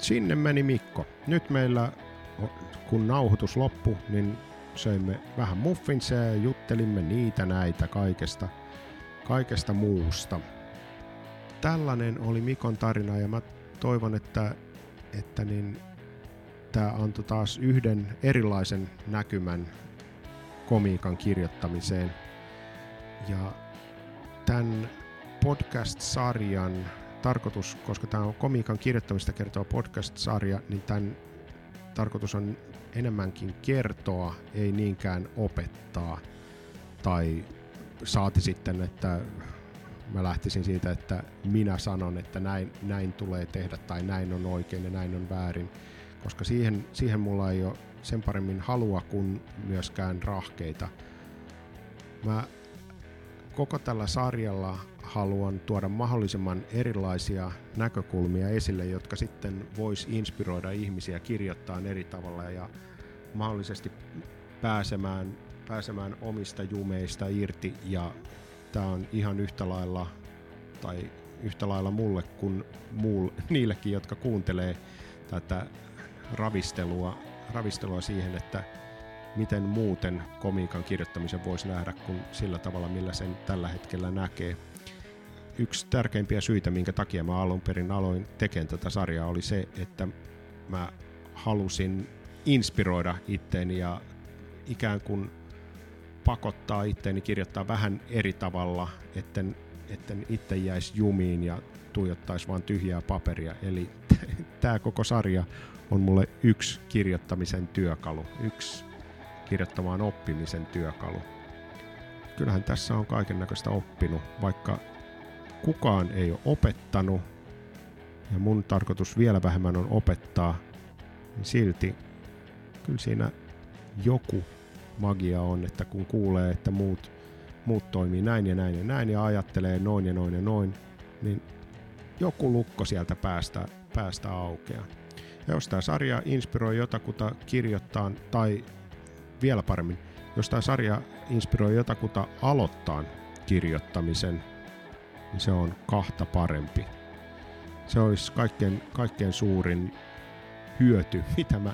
Sinne meni Mikko. Nyt meillä, kun nauhoitus loppui, niin söimme vähän muffinseja ja juttelimme niitä näitä kaikesta, kaikesta muusta. Tällainen oli Mikon tarina ja mä toivon, että, että niin, tämä antoi taas yhden erilaisen näkymän komiikan kirjoittamiseen. Ja tämän podcast-sarjan tarkoitus, koska tämä on komiikan kirjoittamista kertova podcast-sarja, niin tämän tarkoitus on enemmänkin kertoa, ei niinkään opettaa. Tai saati sitten, että mä lähtisin siitä, että minä sanon, että näin, näin tulee tehdä tai näin on oikein ja näin on väärin. Koska siihen, siihen mulla ei ole sen paremmin halua kuin myöskään rahkeita. Mä koko tällä sarjalla haluan tuoda mahdollisimman erilaisia näkökulmia esille, jotka sitten vois inspiroida ihmisiä kirjoittaa eri tavalla ja mahdollisesti pääsemään, pääsemään omista jumeista irti. Ja tämä on ihan yhtä lailla tai yhtä lailla mulle kuin muul, niillekin, jotka kuuntelee tätä ravistelua, ravistelua siihen, että miten muuten komiikan kirjoittamisen voisi nähdä kuin sillä tavalla, millä sen tällä hetkellä näkee. Yksi tärkeimpiä syitä, minkä takia mä alun perin aloin tekemään tätä sarjaa, oli se, että mä halusin inspiroida itteeni ja ikään kuin pakottaa itteeni kirjoittaa vähän eri tavalla, etten, etten itse jäisi jumiin ja tuijottaisi vaan tyhjää paperia. Eli tämä koko sarja on mulle yksi kirjoittamisen työkalu, yksi kirjoittamaan oppimisen työkalu. Kyllähän tässä on kaiken näköistä oppinut, vaikka kukaan ei ole opettanut ja mun tarkoitus vielä vähemmän on opettaa, niin silti kyllä siinä joku magia on, että kun kuulee, että muut, muut toimii näin ja näin ja näin ja ajattelee noin ja noin ja noin, niin joku lukko sieltä päästä, päästä aukeaa. Ja jos tämä sarja inspiroi jotakuta kirjoittaa tai vielä paremmin, jos tämä sarja inspiroi jotakuta aloittaa kirjoittamisen, niin se on kahta parempi. Se olisi kaikkein, kaikkein suurin hyöty, mitä mä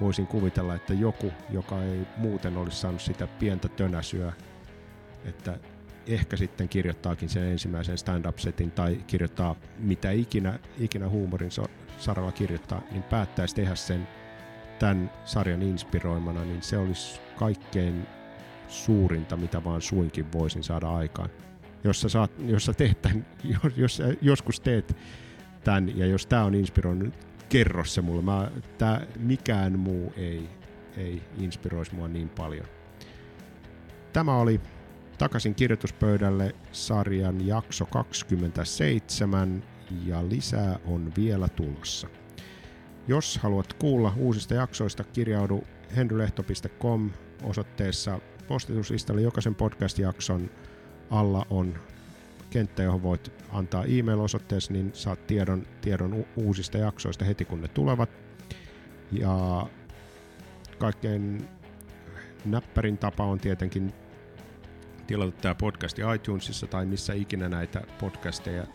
voisin kuvitella, että joku, joka ei muuten olisi saanut sitä pientä tönäsyä, että ehkä sitten kirjoittaakin sen ensimmäisen stand-up-setin tai kirjoittaa mitä ikinä, ikinä huumorin saralla kirjoittaa, niin päättäisi tehdä sen tämän sarjan inspiroimana, niin se olisi kaikkein suurinta, mitä vaan suinkin voisin saada aikaan. Jos sä, saat, jos sä teet tämän, jos, jos joskus teet tämän, ja jos tämä on inspiroinut, kerro se mulle. Mä, tää, mikään muu ei, ei inspiroisi mua niin paljon. Tämä oli Takaisin kirjoituspöydälle sarjan jakso 27 ja lisää on vielä tulossa. Jos haluat kuulla uusista jaksoista, kirjaudu henrylehto.com osoitteessa postituslistalle. Jokaisen podcast-jakson alla on kenttä, johon voit antaa e-mail-osoitteessa, niin saat tiedon, tiedon uusista jaksoista heti kun ne tulevat. Ja kaikkein näppärin tapa on tietenkin tilata tämä podcasti iTunesissa tai missä ikinä näitä podcasteja,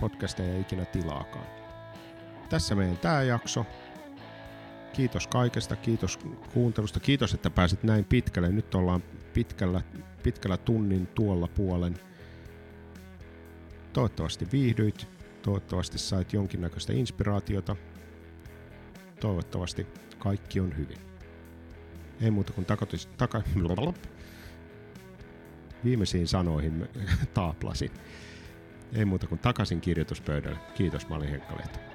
podcasteja ikinä tilaakaan. Tässä meidän tämä jakso. Kiitos kaikesta, kiitos kuuntelusta, kiitos, että pääsit näin pitkälle. Nyt ollaan pitkällä, pitkällä tunnin tuolla puolen. Toivottavasti viihdyit, toivottavasti sait jonkinnäköistä inspiraatiota. Toivottavasti kaikki on hyvin. Ei muuta kuin takotis, taka, viimeisiin sanoihin taaplasin. Ei muuta kuin takaisin kirjoituspöydälle. Kiitos, mä olin Henkka Lehto.